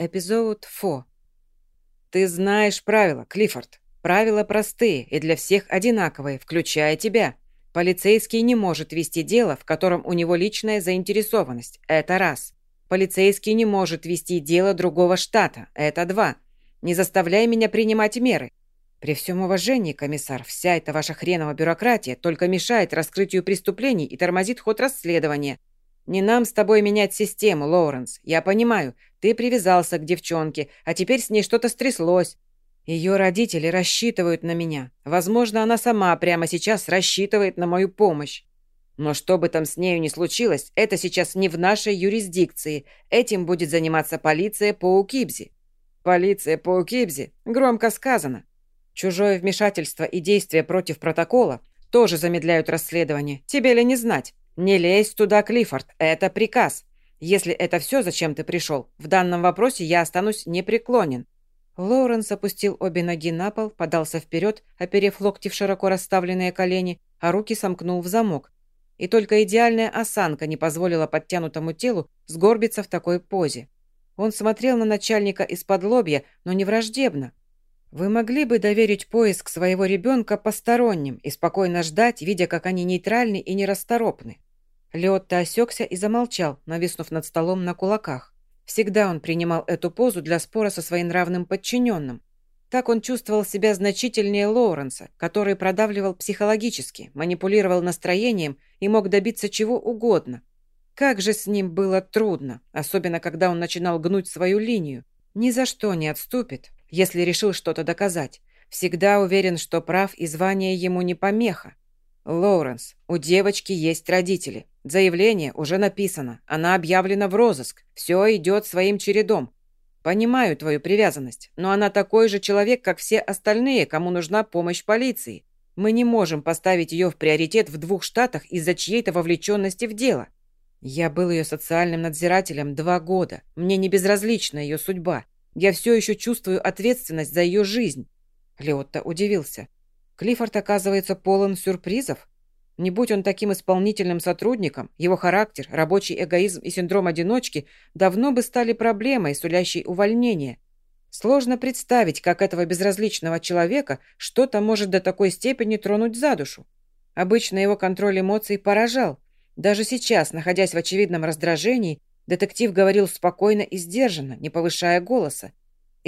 Эпизод 4. Ты знаешь правила, Клиффорд. Правила простые и для всех одинаковые, включая тебя. Полицейский не может вести дело, в котором у него личная заинтересованность. Это раз. Полицейский не может вести дело другого штата. Это два. Не заставляй меня принимать меры. При всем уважении, комиссар, вся эта ваша хреновая бюрократия только мешает раскрытию преступлений и тормозит ход расследования. Не нам с тобой менять систему, Лоуренс. Я понимаю, ты привязался к девчонке, а теперь с ней что-то стряслось. Ее родители рассчитывают на меня. Возможно, она сама прямо сейчас рассчитывает на мою помощь. Но что бы там с нею ни случилось, это сейчас не в нашей юрисдикции. Этим будет заниматься полиция по Укибзи. Полиция по Укибзи? Громко сказано. Чужое вмешательство и действия против протокола тоже замедляют расследование. Тебе ли не знать? «Не лезь туда, Клиффорд, это приказ. Если это все, зачем ты пришел, в данном вопросе я останусь непреклонен». Лоуренс опустил обе ноги на пол, подался вперед, оперев локти в широко расставленные колени, а руки сомкнул в замок. И только идеальная осанка не позволила подтянутому телу сгорбиться в такой позе. Он смотрел на начальника из-под лобья, но не враждебно. Вы могли бы доверить поиск своего ребенка посторонним и спокойно ждать, видя, как они нейтральны и нерасторопны. Леотта осекся и замолчал, нависнув над столом на кулаках. Всегда он принимал эту позу для спора со своим равным подчиненным. Так он чувствовал себя значительнее Лоуренса, который продавливал психологически, манипулировал настроением и мог добиться чего угодно. Как же с ним было трудно, особенно когда он начинал гнуть свою линию. Ни за что не отступит, если решил что-то доказать. Всегда уверен, что прав и звание ему не помеха. «Лоуренс, у девочки есть родители. Заявление уже написано. Она объявлена в розыск. Все идет своим чередом. Понимаю твою привязанность, но она такой же человек, как все остальные, кому нужна помощь полиции. Мы не можем поставить ее в приоритет в двух штатах из-за чьей-то вовлеченности в дело. Я был ее социальным надзирателем два года. Мне не безразлична ее судьба. Я все еще чувствую ответственность за ее жизнь». Леотта удивился. Клиффорд оказывается полон сюрпризов. Не будь он таким исполнительным сотрудником, его характер, рабочий эгоизм и синдром одиночки давно бы стали проблемой, сулящей увольнение. Сложно представить, как этого безразличного человека что-то может до такой степени тронуть за душу. Обычно его контроль эмоций поражал. Даже сейчас, находясь в очевидном раздражении, детектив говорил спокойно и сдержанно, не повышая голоса.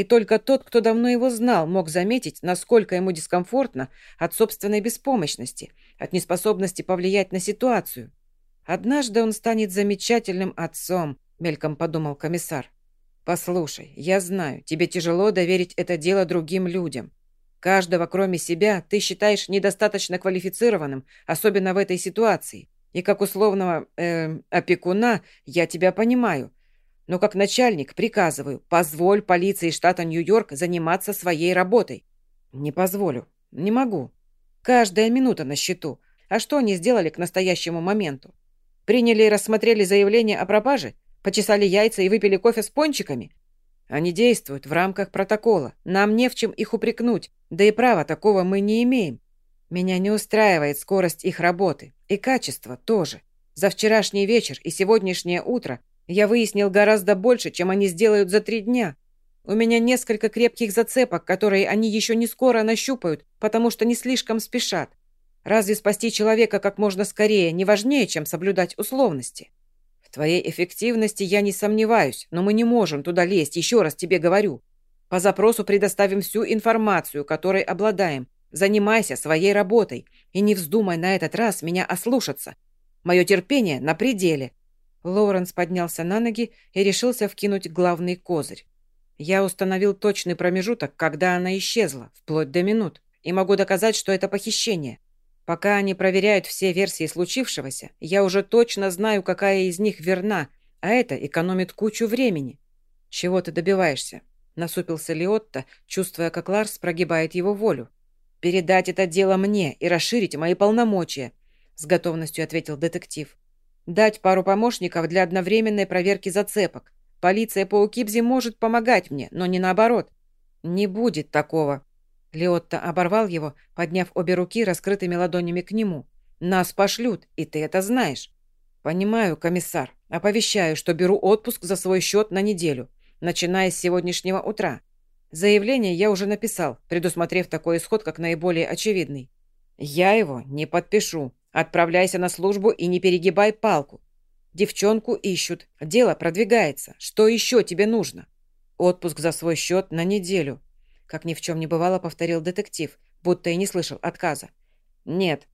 И только тот, кто давно его знал, мог заметить, насколько ему дискомфортно от собственной беспомощности, от неспособности повлиять на ситуацию. «Однажды он станет замечательным отцом», — мельком подумал комиссар. «Послушай, я знаю, тебе тяжело доверить это дело другим людям. Каждого, кроме себя, ты считаешь недостаточно квалифицированным, особенно в этой ситуации. И как условного э, опекуна я тебя понимаю. Но как начальник приказываю, позволь полиции штата Нью-Йорк заниматься своей работой. Не позволю. Не могу. Каждая минута на счету. А что они сделали к настоящему моменту? Приняли и рассмотрели заявление о пропаже? Почесали яйца и выпили кофе с пончиками? Они действуют в рамках протокола. Нам не в чем их упрекнуть. Да и права такого мы не имеем. Меня не устраивает скорость их работы. И качество тоже. За вчерашний вечер и сегодняшнее утро я выяснил гораздо больше, чем они сделают за три дня. У меня несколько крепких зацепок, которые они еще не скоро нащупают, потому что не слишком спешат. Разве спасти человека как можно скорее не важнее, чем соблюдать условности? В твоей эффективности я не сомневаюсь, но мы не можем туда лезть, еще раз тебе говорю. По запросу предоставим всю информацию, которой обладаем. Занимайся своей работой и не вздумай на этот раз меня ослушаться. Мое терпение на пределе. Лоуренс поднялся на ноги и решился вкинуть главный козырь. Я установил точный промежуток, когда она исчезла, вплоть до минут, и могу доказать, что это похищение. Пока они проверяют все версии случившегося, я уже точно знаю, какая из них верна, а это экономит кучу времени. Чего ты добиваешься? Насупился Лиотто, чувствуя, как Ларс прогибает его волю. «Передать это дело мне и расширить мои полномочия», с готовностью ответил детектив. Дать пару помощников для одновременной проверки зацепок. Полиция по Укибзе может помогать мне, но не наоборот. Не будет такого. Леотта оборвал его, подняв обе руки раскрытыми ладонями к нему. Нас пошлют, и ты это знаешь. Понимаю, комиссар. Оповещаю, что беру отпуск за свой счет на неделю. начиная с сегодняшнего утра. Заявление я уже написал, предусмотрев такой исход, как наиболее очевидный. Я его не подпишу. Отправляйся на службу и не перегибай палку. Девчонку ищут, дело продвигается. Что еще тебе нужно? Отпуск за свой счет на неделю. Как ни в чем не бывало, повторил детектив, будто и не слышал отказа. Нет,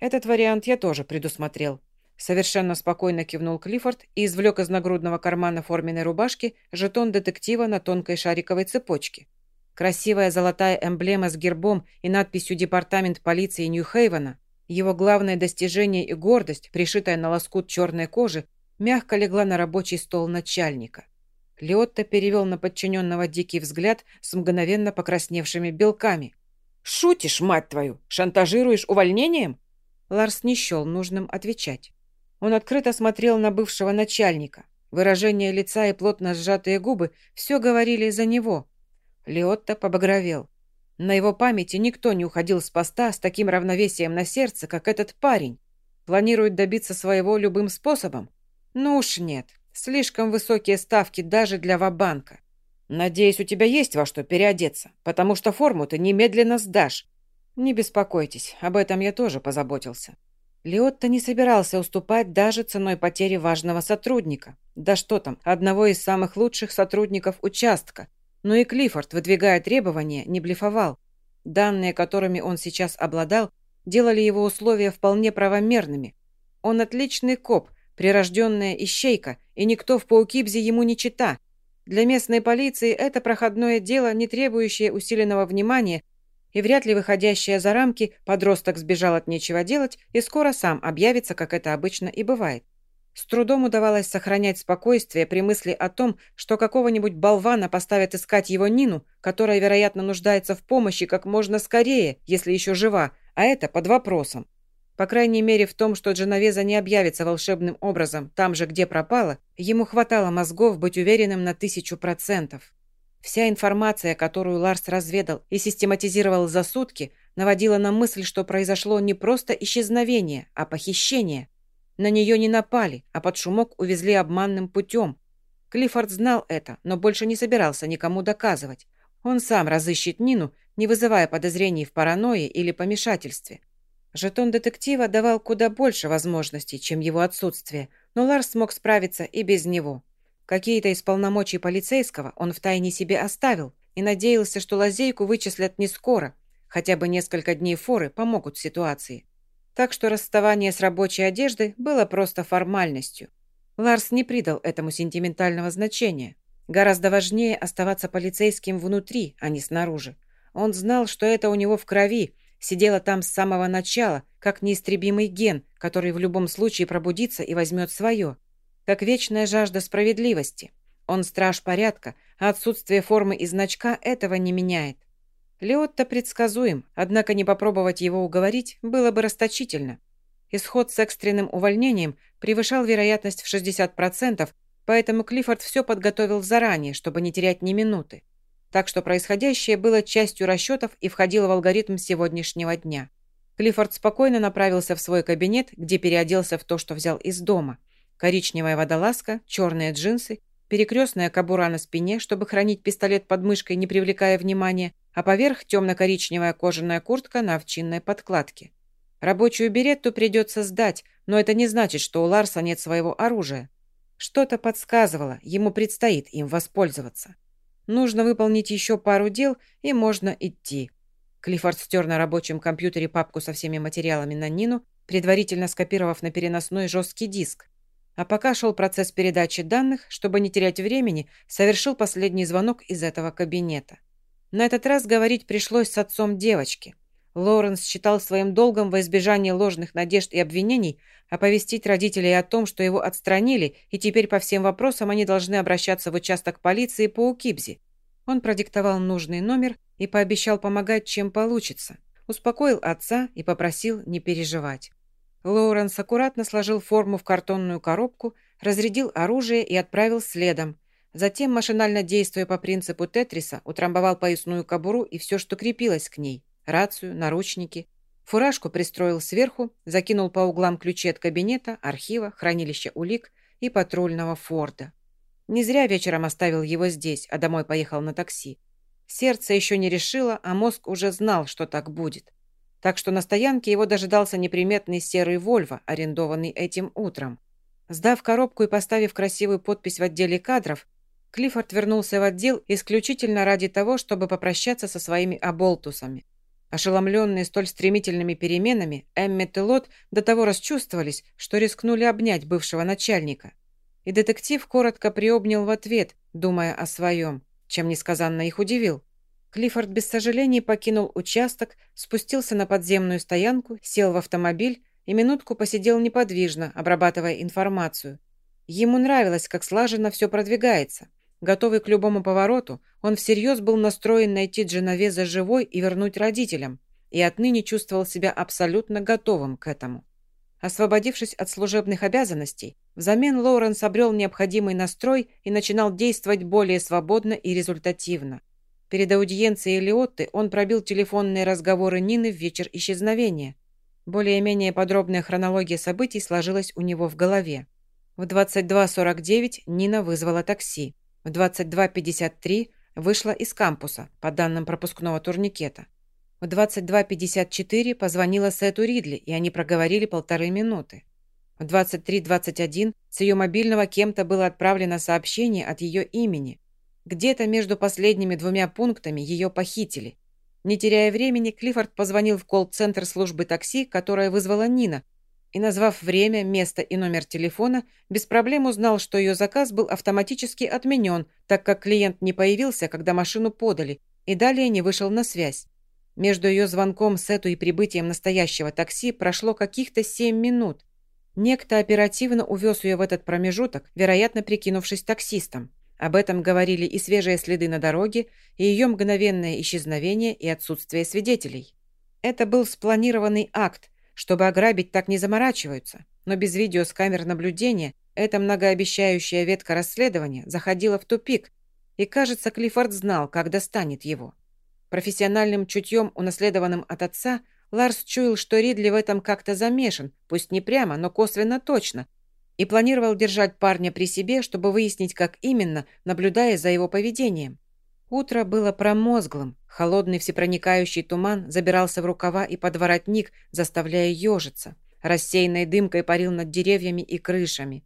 этот вариант я тоже предусмотрел. Совершенно спокойно кивнул Клиффорд и извлек из нагрудного кармана форменной рубашки жетон детектива на тонкой шариковой цепочке. Красивая золотая эмблема с гербом и надписью «Департамент полиции Нью-Хейвена» Его главное достижение и гордость, пришитая на лоскут черной кожи, мягко легла на рабочий стол начальника. Леотто перевел на подчиненного дикий взгляд с мгновенно покрасневшими белками. «Шутишь, мать твою? Шантажируешь увольнением?» Ларс не счел нужным отвечать. Он открыто смотрел на бывшего начальника. Выражение лица и плотно сжатые губы все говорили за него. Леотто побагровел. На его памяти никто не уходил с поста с таким равновесием на сердце, как этот парень. Планирует добиться своего любым способом? Ну уж нет. Слишком высокие ставки даже для Вабанка. Надеюсь, у тебя есть во что переодеться, потому что форму ты немедленно сдашь. Не беспокойтесь, об этом я тоже позаботился. Леотто не собирался уступать даже ценой потери важного сотрудника. Да что там, одного из самых лучших сотрудников участка, но и Клиффорд, выдвигая требования, не блефовал. Данные, которыми он сейчас обладал, делали его условия вполне правомерными. Он отличный коп, прирожденная ищейка, и никто в Паукибзе ему не чита. Для местной полиции это проходное дело, не требующее усиленного внимания, и вряд ли выходящее за рамки подросток сбежал от нечего делать и скоро сам объявится, как это обычно и бывает. С трудом удавалось сохранять спокойствие при мысли о том, что какого-нибудь болвана поставят искать его Нину, которая, вероятно, нуждается в помощи как можно скорее, если еще жива, а это под вопросом. По крайней мере, в том, что Дженовеза не объявится волшебным образом там же, где пропала, ему хватало мозгов быть уверенным на тысячу процентов. Вся информация, которую Ларс разведал и систематизировал за сутки, наводила на мысль, что произошло не просто исчезновение, а похищение – на нее не напали, а под шумок увезли обманным путем. Клиффорд знал это, но больше не собирался никому доказывать. Он сам разыщет Нину, не вызывая подозрений в паранойи или помешательстве. Жетон детектива давал куда больше возможностей, чем его отсутствие, но Ларс смог справиться и без него. Какие-то из полномочий полицейского он втайне себе оставил и надеялся, что лазейку вычислят не скоро, хотя бы несколько дней форы помогут ситуации так что расставание с рабочей одеждой было просто формальностью. Ларс не придал этому сентиментального значения. Гораздо важнее оставаться полицейским внутри, а не снаружи. Он знал, что это у него в крови, сидело там с самого начала, как неистребимый ген, который в любом случае пробудится и возьмет свое. Как вечная жажда справедливости. Он страж порядка, а отсутствие формы и значка этого не меняет. Леотто предсказуем, однако не попробовать его уговорить было бы расточительно. Исход с экстренным увольнением превышал вероятность в 60%, поэтому Клиффорд все подготовил заранее, чтобы не терять ни минуты. Так что происходящее было частью расчетов и входило в алгоритм сегодняшнего дня. Клиффорд спокойно направился в свой кабинет, где переоделся в то, что взял из дома. Коричневая водолазка, черные джинсы, перекрестная кобура на спине, чтобы хранить пистолет под мышкой, не привлекая внимания, а поверх темно-коричневая кожаная куртка на овчинной подкладке. Рабочую беретту придется сдать, но это не значит, что у Ларса нет своего оружия. Что-то подсказывало, ему предстоит им воспользоваться. Нужно выполнить еще пару дел, и можно идти. Клиффорд стер на рабочем компьютере папку со всеми материалами на Нину, предварительно скопировав на переносной жесткий диск. А пока шел процесс передачи данных, чтобы не терять времени, совершил последний звонок из этого кабинета. На этот раз говорить пришлось с отцом девочки. Лоуренс считал своим долгом во избежание ложных надежд и обвинений оповестить родителей о том, что его отстранили, и теперь по всем вопросам они должны обращаться в участок полиции по Укибзи. Он продиктовал нужный номер и пообещал помогать, чем получится. Успокоил отца и попросил не переживать. Лоуренс аккуратно сложил форму в картонную коробку, разрядил оружие и отправил следом, Затем, машинально действуя по принципу Тетриса, утрамбовал поясную кобуру и все, что крепилось к ней – рацию, наручники. Фуражку пристроил сверху, закинул по углам ключи от кабинета, архива, хранилища улик и патрульного Форда. Не зря вечером оставил его здесь, а домой поехал на такси. Сердце еще не решило, а мозг уже знал, что так будет. Так что на стоянке его дожидался неприметный серый «Вольво», арендованный этим утром. Сдав коробку и поставив красивую подпись в отделе кадров, Клиффорд вернулся в отдел исключительно ради того, чтобы попрощаться со своими оболтусами. Ошеломленные столь стремительными переменами, Эммет и Лот до того расчувствовались, что рискнули обнять бывшего начальника. И детектив коротко приобнял в ответ, думая о своем, чем несказанно их удивил. Клиффорд без сожалений покинул участок, спустился на подземную стоянку, сел в автомобиль и минутку посидел неподвижно, обрабатывая информацию. Ему нравилось, как слаженно все продвигается. Готовый к любому повороту, он всерьез был настроен найти Дженовеза живой и вернуть родителям, и отныне чувствовал себя абсолютно готовым к этому. Освободившись от служебных обязанностей, взамен Лоуренс обрел необходимый настрой и начинал действовать более свободно и результативно. Перед аудиенцией Лиотты он пробил телефонные разговоры Нины в вечер исчезновения. Более-менее подробная хронология событий сложилась у него в голове. В 22.49 Нина вызвала такси. В 22.53 вышла из кампуса, по данным пропускного турникета. В 22.54 позвонила Сету Ридли, и они проговорили полторы минуты. В 23.21 с ее мобильного кем-то было отправлено сообщение от ее имени. Где-то между последними двумя пунктами ее похитили. Не теряя времени, Клиффорд позвонил в колл-центр службы такси, которая вызвала Нина, и, назвав время, место и номер телефона, без проблем узнал, что ее заказ был автоматически отменен, так как клиент не появился, когда машину подали, и далее не вышел на связь. Между ее звонком Сету и прибытием настоящего такси прошло каких-то семь минут. Некто оперативно увез ее в этот промежуток, вероятно, прикинувшись таксистом. Об этом говорили и свежие следы на дороге, и ее мгновенное исчезновение и отсутствие свидетелей. Это был спланированный акт, чтобы ограбить так не заморачиваются, но без видео с камер наблюдения эта многообещающая ветка расследования заходила в тупик, и, кажется, Клиффорд знал, как достанет его. Профессиональным чутьем, унаследованным от отца, Ларс чуял, что Ридли в этом как-то замешан, пусть не прямо, но косвенно точно, и планировал держать парня при себе, чтобы выяснить, как именно, наблюдая за его поведением. Утро было промозглым, холодный всепроникающий туман забирался в рукава и под воротник, заставляя ежиться. Рассеянной дымкой парил над деревьями и крышами.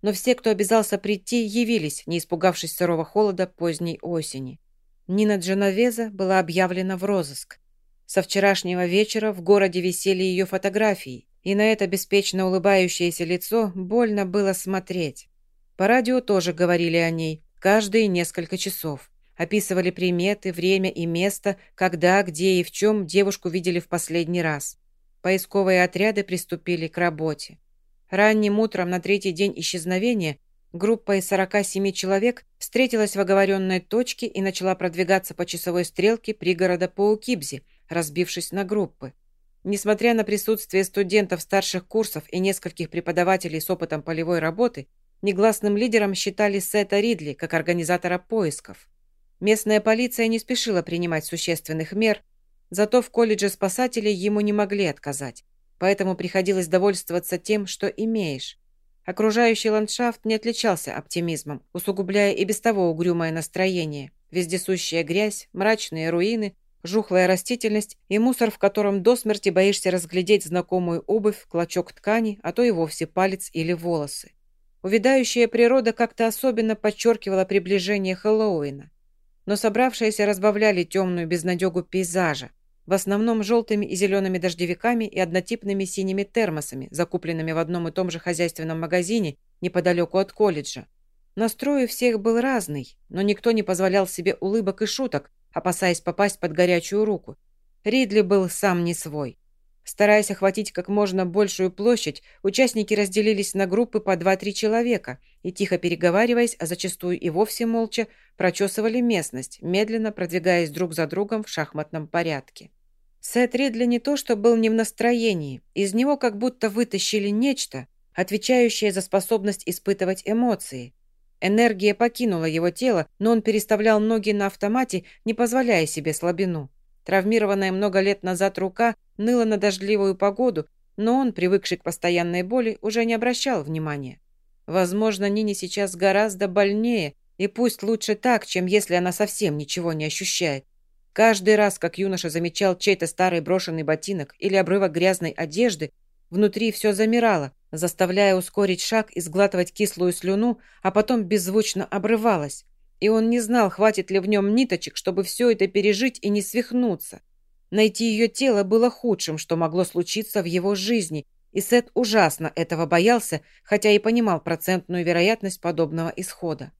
Но все, кто обязался прийти, явились, не испугавшись сырого холода поздней осени. Нина Дженовеза была объявлена в розыск. Со вчерашнего вечера в городе висели ее фотографии, и на это беспечно улыбающееся лицо больно было смотреть. По радио тоже говорили о ней, каждые несколько часов. Описывали приметы, время и место, когда, где и в чем девушку видели в последний раз. Поисковые отряды приступили к работе. Ранним утром на третий день исчезновения Группа из 47 человек встретилась в оговоренной точке и начала продвигаться по часовой стрелке пригорода Паукибзи, разбившись на группы. Несмотря на присутствие студентов старших курсов и нескольких преподавателей с опытом полевой работы, негласным лидером считали Сета Ридли как организатора поисков. Местная полиция не спешила принимать существенных мер, зато в колледже спасателей ему не могли отказать, поэтому приходилось довольствоваться тем, что имеешь. Окружающий ландшафт не отличался оптимизмом, усугубляя и без того угрюмое настроение. Вездесущая грязь, мрачные руины, жухлая растительность и мусор, в котором до смерти боишься разглядеть знакомую обувь, клочок ткани, а то и вовсе палец или волосы. Увядающая природа как-то особенно подчеркивала приближение Хэллоуина. Но собравшиеся разбавляли темную безнадегу пейзажа, в основном желтыми и зелеными дождевиками и однотипными синими термосами, закупленными в одном и том же хозяйственном магазине неподалеку от колледжа. Настрой у всех был разный, но никто не позволял себе улыбок и шуток, опасаясь попасть под горячую руку. Ридли был сам не свой. Стараясь охватить как можно большую площадь, участники разделились на группы по 2-3 человека и, тихо переговариваясь, а зачастую и вовсе молча, прочесывали местность, медленно продвигаясь друг за другом в шахматном порядке. Сет Ридли не то что был не в настроении, из него как будто вытащили нечто, отвечающее за способность испытывать эмоции. Энергия покинула его тело, но он переставлял ноги на автомате, не позволяя себе слабину. Травмированная много лет назад рука ныла на дождливую погоду, но он, привыкший к постоянной боли, уже не обращал внимания. Возможно, Нине сейчас гораздо больнее, и пусть лучше так, чем если она совсем ничего не ощущает. Каждый раз, как юноша замечал чей-то старый брошенный ботинок или обрывок грязной одежды, внутри все замирало, заставляя ускорить шаг и сглатывать кислую слюну, а потом беззвучно обрывалось. И он не знал, хватит ли в нем ниточек, чтобы все это пережить и не свихнуться. Найти ее тело было худшим, что могло случиться в его жизни, и Сет ужасно этого боялся, хотя и понимал процентную вероятность подобного исхода.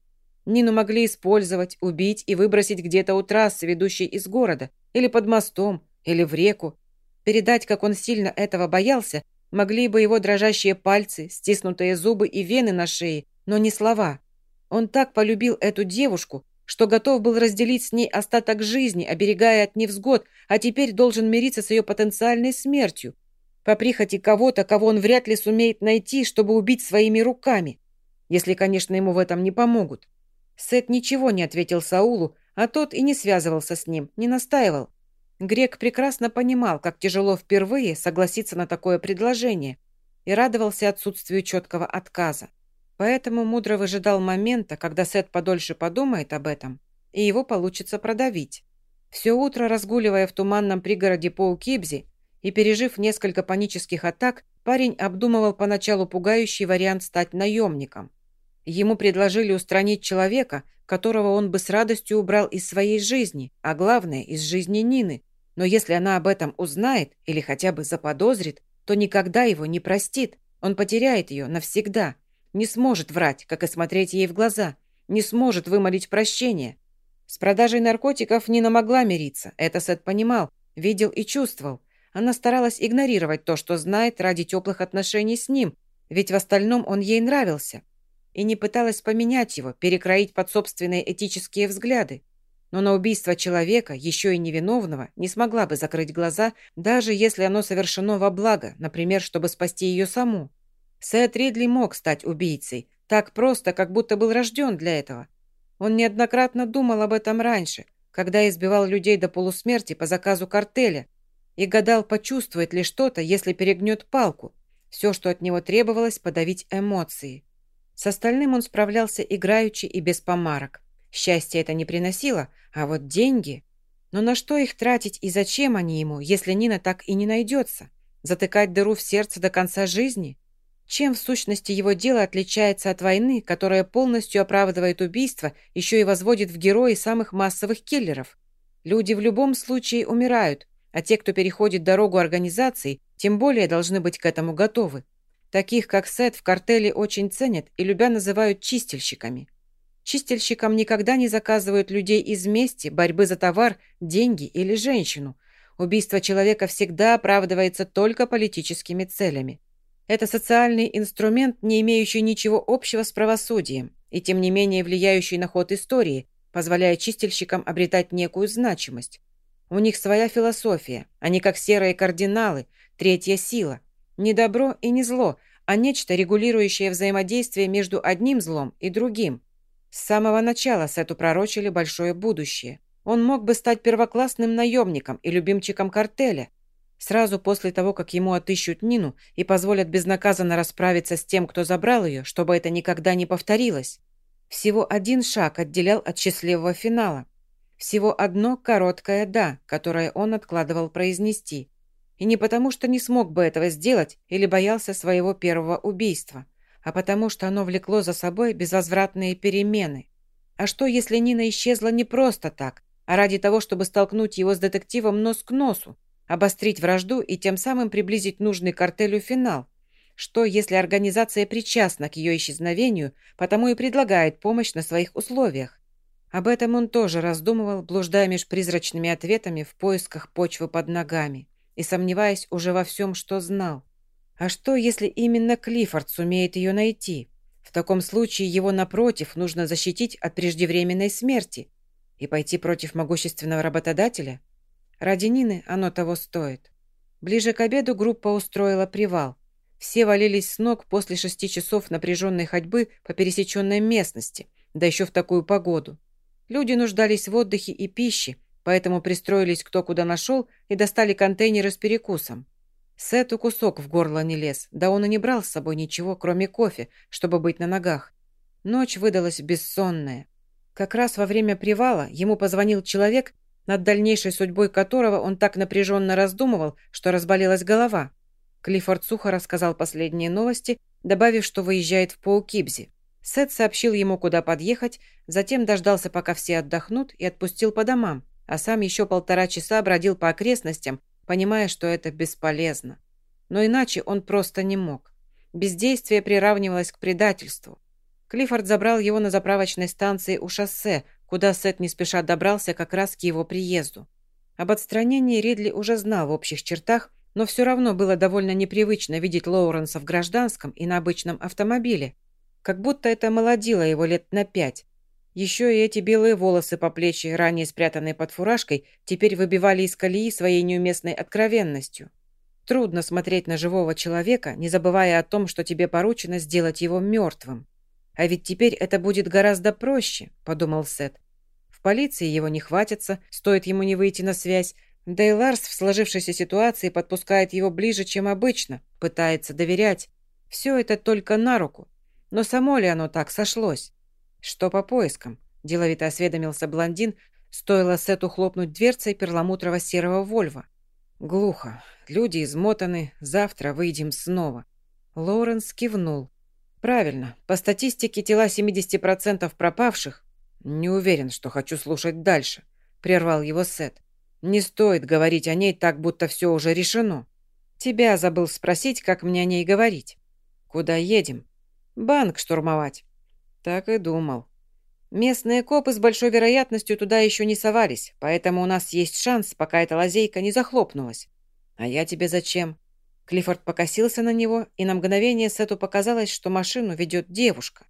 Нину могли использовать, убить и выбросить где-то у трассы, ведущей из города, или под мостом, или в реку. Передать, как он сильно этого боялся, могли бы его дрожащие пальцы, стиснутые зубы и вены на шее, но не слова. Он так полюбил эту девушку, что готов был разделить с ней остаток жизни, оберегая от невзгод, а теперь должен мириться с ее потенциальной смертью, по прихоти кого-то, кого он вряд ли сумеет найти, чтобы убить своими руками, если, конечно, ему в этом не помогут. Сет ничего не ответил Саулу, а тот и не связывался с ним, не настаивал. Грек прекрасно понимал, как тяжело впервые согласиться на такое предложение и радовался отсутствию четкого отказа. Поэтому мудро выжидал момента, когда Сет подольше подумает об этом, и его получится продавить. Все утро разгуливая в туманном пригороде Поукибзи и пережив несколько панических атак, парень обдумывал поначалу пугающий вариант стать наемником. Ему предложили устранить человека, которого он бы с радостью убрал из своей жизни, а главное, из жизни Нины. Но если она об этом узнает или хотя бы заподозрит, то никогда его не простит. Он потеряет ее навсегда. Не сможет врать, как и смотреть ей в глаза. Не сможет вымолить прощение. С продажей наркотиков Нина могла мириться. Это Сет понимал, видел и чувствовал. Она старалась игнорировать то, что знает ради теплых отношений с ним, ведь в остальном он ей нравился и не пыталась поменять его, перекроить под собственные этические взгляды. Но на убийство человека, еще и невиновного, не смогла бы закрыть глаза, даже если оно совершено во благо, например, чтобы спасти ее саму. Сет Ридли мог стать убийцей, так просто, как будто был рожден для этого. Он неоднократно думал об этом раньше, когда избивал людей до полусмерти по заказу картеля, и гадал, почувствует ли что-то, если перегнет палку. Все, что от него требовалось, подавить эмоции. С остальным он справлялся играючи и без помарок. Счастье это не приносило, а вот деньги... Но на что их тратить и зачем они ему, если Нина так и не найдется? Затыкать дыру в сердце до конца жизни? Чем в сущности его дело отличается от войны, которая полностью оправдывает убийство, еще и возводит в герои самых массовых киллеров? Люди в любом случае умирают, а те, кто переходит дорогу организации, тем более должны быть к этому готовы. Таких, как Сет, в картеле очень ценят и любя называют чистильщиками. Чистильщикам никогда не заказывают людей из мести, борьбы за товар, деньги или женщину. Убийство человека всегда оправдывается только политическими целями. Это социальный инструмент, не имеющий ничего общего с правосудием, и тем не менее влияющий на ход истории, позволяя чистильщикам обретать некую значимость. У них своя философия, они как серые кардиналы, третья сила. Не добро и не зло, а нечто, регулирующее взаимодействие между одним злом и другим. С самого начала Сету пророчили большое будущее. Он мог бы стать первоклассным наемником и любимчиком картеля. Сразу после того, как ему отыщут Нину и позволят безнаказанно расправиться с тем, кто забрал ее, чтобы это никогда не повторилось. Всего один шаг отделял от счастливого финала. Всего одно короткое «да», которое он откладывал произнести. И не потому, что не смог бы этого сделать или боялся своего первого убийства, а потому, что оно влекло за собой безвозвратные перемены. А что, если Нина исчезла не просто так, а ради того, чтобы столкнуть его с детективом нос к носу, обострить вражду и тем самым приблизить нужный картелю финал? Что, если организация причастна к ее исчезновению, потому и предлагает помощь на своих условиях? Об этом он тоже раздумывал, блуждая меж призрачными ответами в поисках почвы под ногами и сомневаясь уже во всем, что знал. А что, если именно Клиффорд сумеет ее найти? В таком случае его, напротив, нужно защитить от преждевременной смерти и пойти против могущественного работодателя? Ради Нины оно того стоит. Ближе к обеду группа устроила привал. Все валились с ног после шести часов напряженной ходьбы по пересеченной местности, да еще в такую погоду. Люди нуждались в отдыхе и пище, поэтому пристроились кто куда нашел и достали контейнеры с перекусом. Сету кусок в горло не лез, да он и не брал с собой ничего, кроме кофе, чтобы быть на ногах. Ночь выдалась бессонная. Как раз во время привала ему позвонил человек, над дальнейшей судьбой которого он так напряженно раздумывал, что разболелась голова. Клиффорд сухо рассказал последние новости, добавив, что выезжает в Паукибзи. Сет сообщил ему, куда подъехать, затем дождался, пока все отдохнут, и отпустил по домам, а сам еще полтора часа бродил по окрестностям, понимая, что это бесполезно. Но иначе он просто не мог. Бездействие приравнивалось к предательству. Клиффорд забрал его на заправочной станции у шоссе, куда Сет не спеша добрался как раз к его приезду. Об отстранении Ридли уже знал в общих чертах, но все равно было довольно непривычно видеть Лоуренса в гражданском и на обычном автомобиле. Как будто это молодило его лет на пять. Еще и эти белые волосы по плечи, ранее спрятанные под фуражкой, теперь выбивали из колеи своей неуместной откровенностью. Трудно смотреть на живого человека, не забывая о том, что тебе поручено сделать его мертвым. А ведь теперь это будет гораздо проще, подумал Сет. В полиции его не хватится, стоит ему не выйти на связь, да и Ларс в сложившейся ситуации подпускает его ближе, чем обычно, пытается доверять. Все это только на руку. Но само ли оно так сошлось? Что по поискам? Деловито осведомился блондин, стоило Сету хлопнуть дверцей перламутрово-серого Вольва. Глухо. Люди измотаны, завтра выйдем снова. Лоуренс кивнул. Правильно. По статистике тела 70% пропавших. Не уверен, что хочу слушать дальше, прервал его Сет. Не стоит говорить о ней так, будто все уже решено. Тебя забыл спросить, как мне о ней говорить. Куда едем? Банк штурмовать. Так и думал. Местные копы с большой вероятностью туда еще не совались, поэтому у нас есть шанс, пока эта лазейка не захлопнулась. А я тебе зачем? Клиффорд покосился на него, и на мгновение Сету показалось, что машину ведет девушка.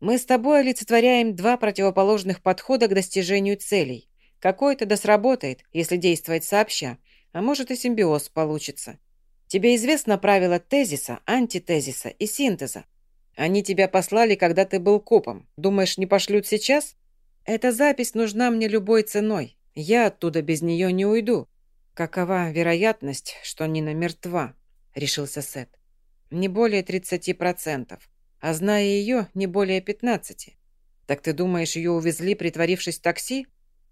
Мы с тобой олицетворяем два противоположных подхода к достижению целей. Какой-то да сработает, если действовать сообща, а может и симбиоз получится. Тебе известно правило тезиса, антитезиса и синтеза. Они тебя послали, когда ты был копом. Думаешь, не пошлют сейчас? Эта запись нужна мне любой ценой. Я оттуда без нее не уйду. Какова вероятность, что Нина мертва? Решился Сет. Не более 30%, а зная ее, не более 15%. Так ты думаешь, ее увезли, притворившись в такси?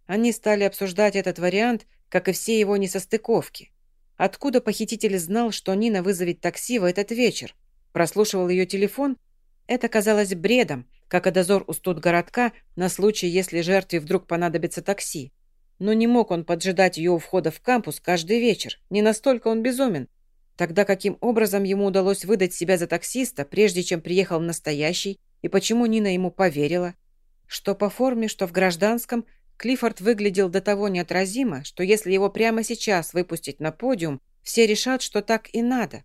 Они стали обсуждать этот вариант, как и все его несостыковки. Откуда похититель знал, что Нина вызовет такси в этот вечер? Прослушивал ее телефон? Это казалось бредом, как и дозор у студгородка на случай, если жертве вдруг понадобится такси. Но не мог он поджидать ее у входа в кампус каждый вечер. Не настолько он безумен. Тогда каким образом ему удалось выдать себя за таксиста, прежде чем приехал настоящий, и почему Нина ему поверила? Что по форме, что в гражданском, Клиффорд выглядел до того неотразимо, что если его прямо сейчас выпустить на подиум, все решат, что так и надо.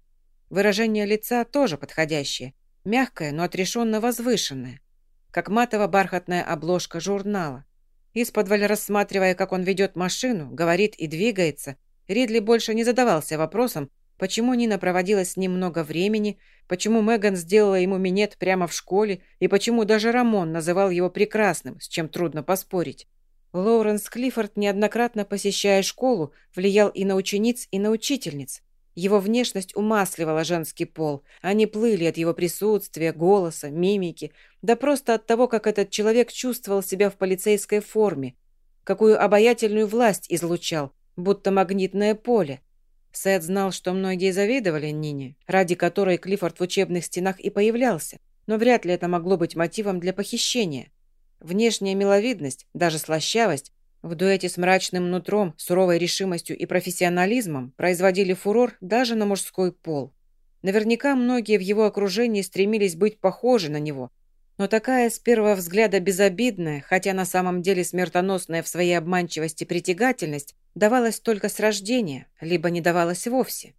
Выражение лица тоже подходящее, мягкое, но отрешенно возвышенное, как матово-бархатная обложка журнала. Из-под рассматривая, как он ведет машину, говорит и двигается, Ридли больше не задавался вопросом, почему Нина проводила с ним много времени, почему Меган сделала ему минет прямо в школе и почему даже Рамон называл его прекрасным, с чем трудно поспорить. Лоуренс Клиффорд, неоднократно посещая школу, влиял и на учениц, и на учительниц. Его внешность умасливала женский пол. Они плыли от его присутствия, голоса, мимики, да просто от того, как этот человек чувствовал себя в полицейской форме, какую обаятельную власть излучал, будто магнитное поле. Сет знал, что многие завидовали Нине, ради которой Клиффорд в учебных стенах и появлялся, но вряд ли это могло быть мотивом для похищения. Внешняя миловидность, даже слащавость, в дуэте с мрачным нутром, суровой решимостью и профессионализмом производили фурор даже на мужской пол. Наверняка многие в его окружении стремились быть похожи на него, но такая с первого взгляда безобидная, хотя на самом деле смертоносная в своей обманчивости притягательность, давалась только с рождения, либо не давалась вовсе.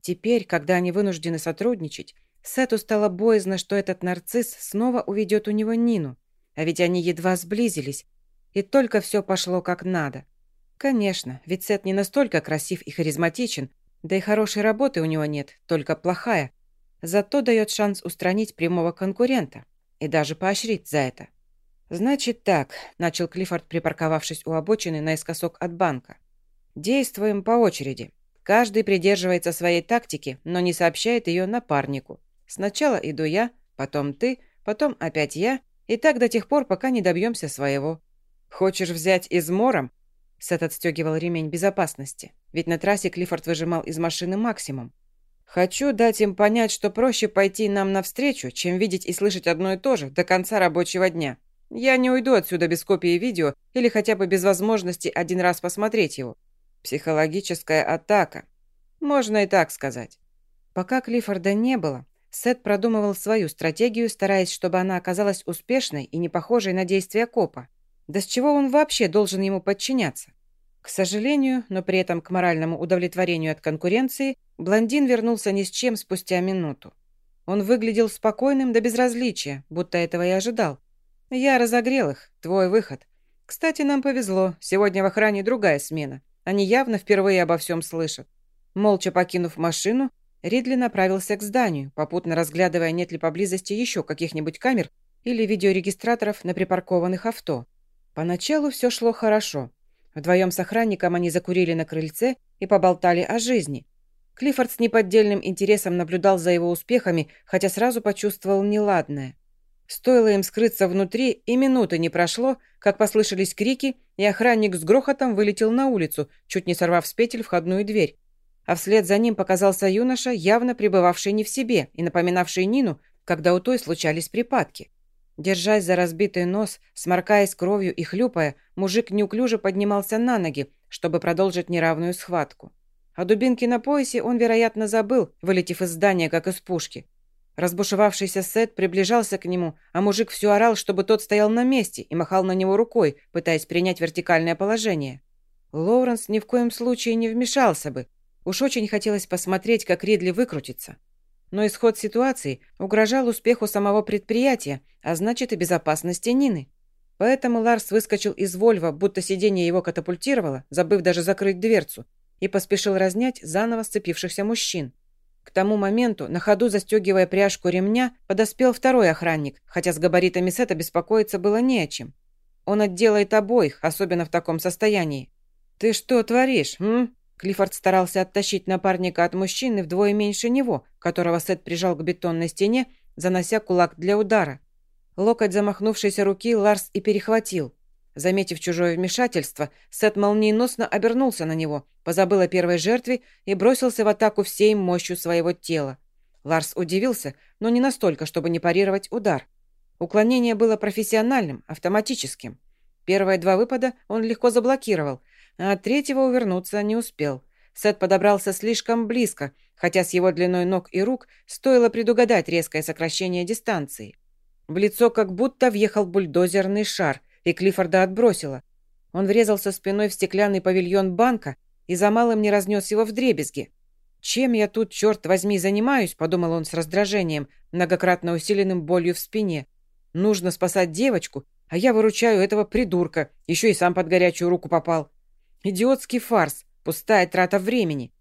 Теперь, когда они вынуждены сотрудничать, Сету стало боязно, что этот нарцисс снова уведет у него Нину, а ведь они едва сблизились, и только все пошло как надо. Конечно, ведь Сет не настолько красив и харизматичен, да и хорошей работы у него нет, только плохая. Зато дает шанс устранить прямого конкурента и даже поощрить за это. «Значит так», — начал Клиффорд, припарковавшись у обочины наискосок от банка. «Действуем по очереди. Каждый придерживается своей тактики, но не сообщает ее напарнику. Сначала иду я, потом ты, потом опять я, и так до тех пор, пока не добьемся своего. Хочешь взять измором? Сет отстегивал ремень безопасности, ведь на трассе Клиффорд выжимал из машины максимум. Хочу дать им понять, что проще пойти нам навстречу, чем видеть и слышать одно и то же до конца рабочего дня. Я не уйду отсюда без копии видео или хотя бы без возможности один раз посмотреть его. Психологическая атака. Можно и так сказать. Пока Клиффорда не было, Сет продумывал свою стратегию, стараясь, чтобы она оказалась успешной и не похожей на действия копа. Да с чего он вообще должен ему подчиняться? К сожалению, но при этом к моральному удовлетворению от конкуренции, блондин вернулся ни с чем спустя минуту. Он выглядел спокойным до безразличия, будто этого и ожидал. «Я разогрел их. Твой выход. Кстати, нам повезло. Сегодня в охране другая смена. Они явно впервые обо всем слышат». Молча покинув машину, Ридли направился к зданию, попутно разглядывая, нет ли поблизости еще каких-нибудь камер или видеорегистраторов на припаркованных авто. Поначалу все шло хорошо. Вдвоем с охранником они закурили на крыльце и поболтали о жизни. Клиффорд с неподдельным интересом наблюдал за его успехами, хотя сразу почувствовал неладное. Стоило им скрыться внутри, и минуты не прошло, как послышались крики, и охранник с грохотом вылетел на улицу, чуть не сорвав с петель входную дверь. А вслед за ним показался юноша, явно пребывавший не в себе и напоминавший Нину, когда у той случались припадки. Держась за разбитый нос, сморкаясь кровью и хлюпая, мужик неуклюже поднимался на ноги, чтобы продолжить неравную схватку. О дубинке на поясе он, вероятно, забыл, вылетев из здания, как из пушки. Разбушевавшийся Сет приближался к нему, а мужик все орал, чтобы тот стоял на месте и махал на него рукой, пытаясь принять вертикальное положение. Лоуренс ни в коем случае не вмешался бы. Уж очень хотелось посмотреть, как Ридли выкрутится. Но исход ситуации угрожал успеху самого предприятия, а значит и безопасности Нины. Поэтому Ларс выскочил из Вольва, будто сиденье его катапультировало, забыв даже закрыть дверцу, и поспешил разнять заново сцепившихся мужчин. К тому моменту, на ходу застегивая пряжку ремня, подоспел второй охранник, хотя с габаритами Сета беспокоиться было не о чем. Он отделает обоих, особенно в таком состоянии. «Ты что творишь, м?» Клиффорд старался оттащить напарника от мужчины вдвое меньше него, которого Сет прижал к бетонной стене, занося кулак для удара. Локоть замахнувшейся руки Ларс и перехватил. Заметив чужое вмешательство, Сет молниеносно обернулся на него, позабыл о первой жертве и бросился в атаку всей мощью своего тела. Ларс удивился, но не настолько, чтобы не парировать удар. Уклонение было профессиональным, автоматическим. Первые два выпада он легко заблокировал, а от третьего увернуться не успел. Сет подобрался слишком близко, хотя с его длиной ног и рук стоило предугадать резкое сокращение дистанции. В лицо как будто въехал бульдозерный шар, и Клиффорда отбросило. Он врезался спиной в стеклянный павильон банка и за малым не разнес его в дребезги. «Чем я тут, черт возьми, занимаюсь?» – подумал он с раздражением, многократно усиленным болью в спине. «Нужно спасать девочку, а я выручаю этого придурка, еще и сам под горячую руку попал. Идиотский фарс, пустая трата времени.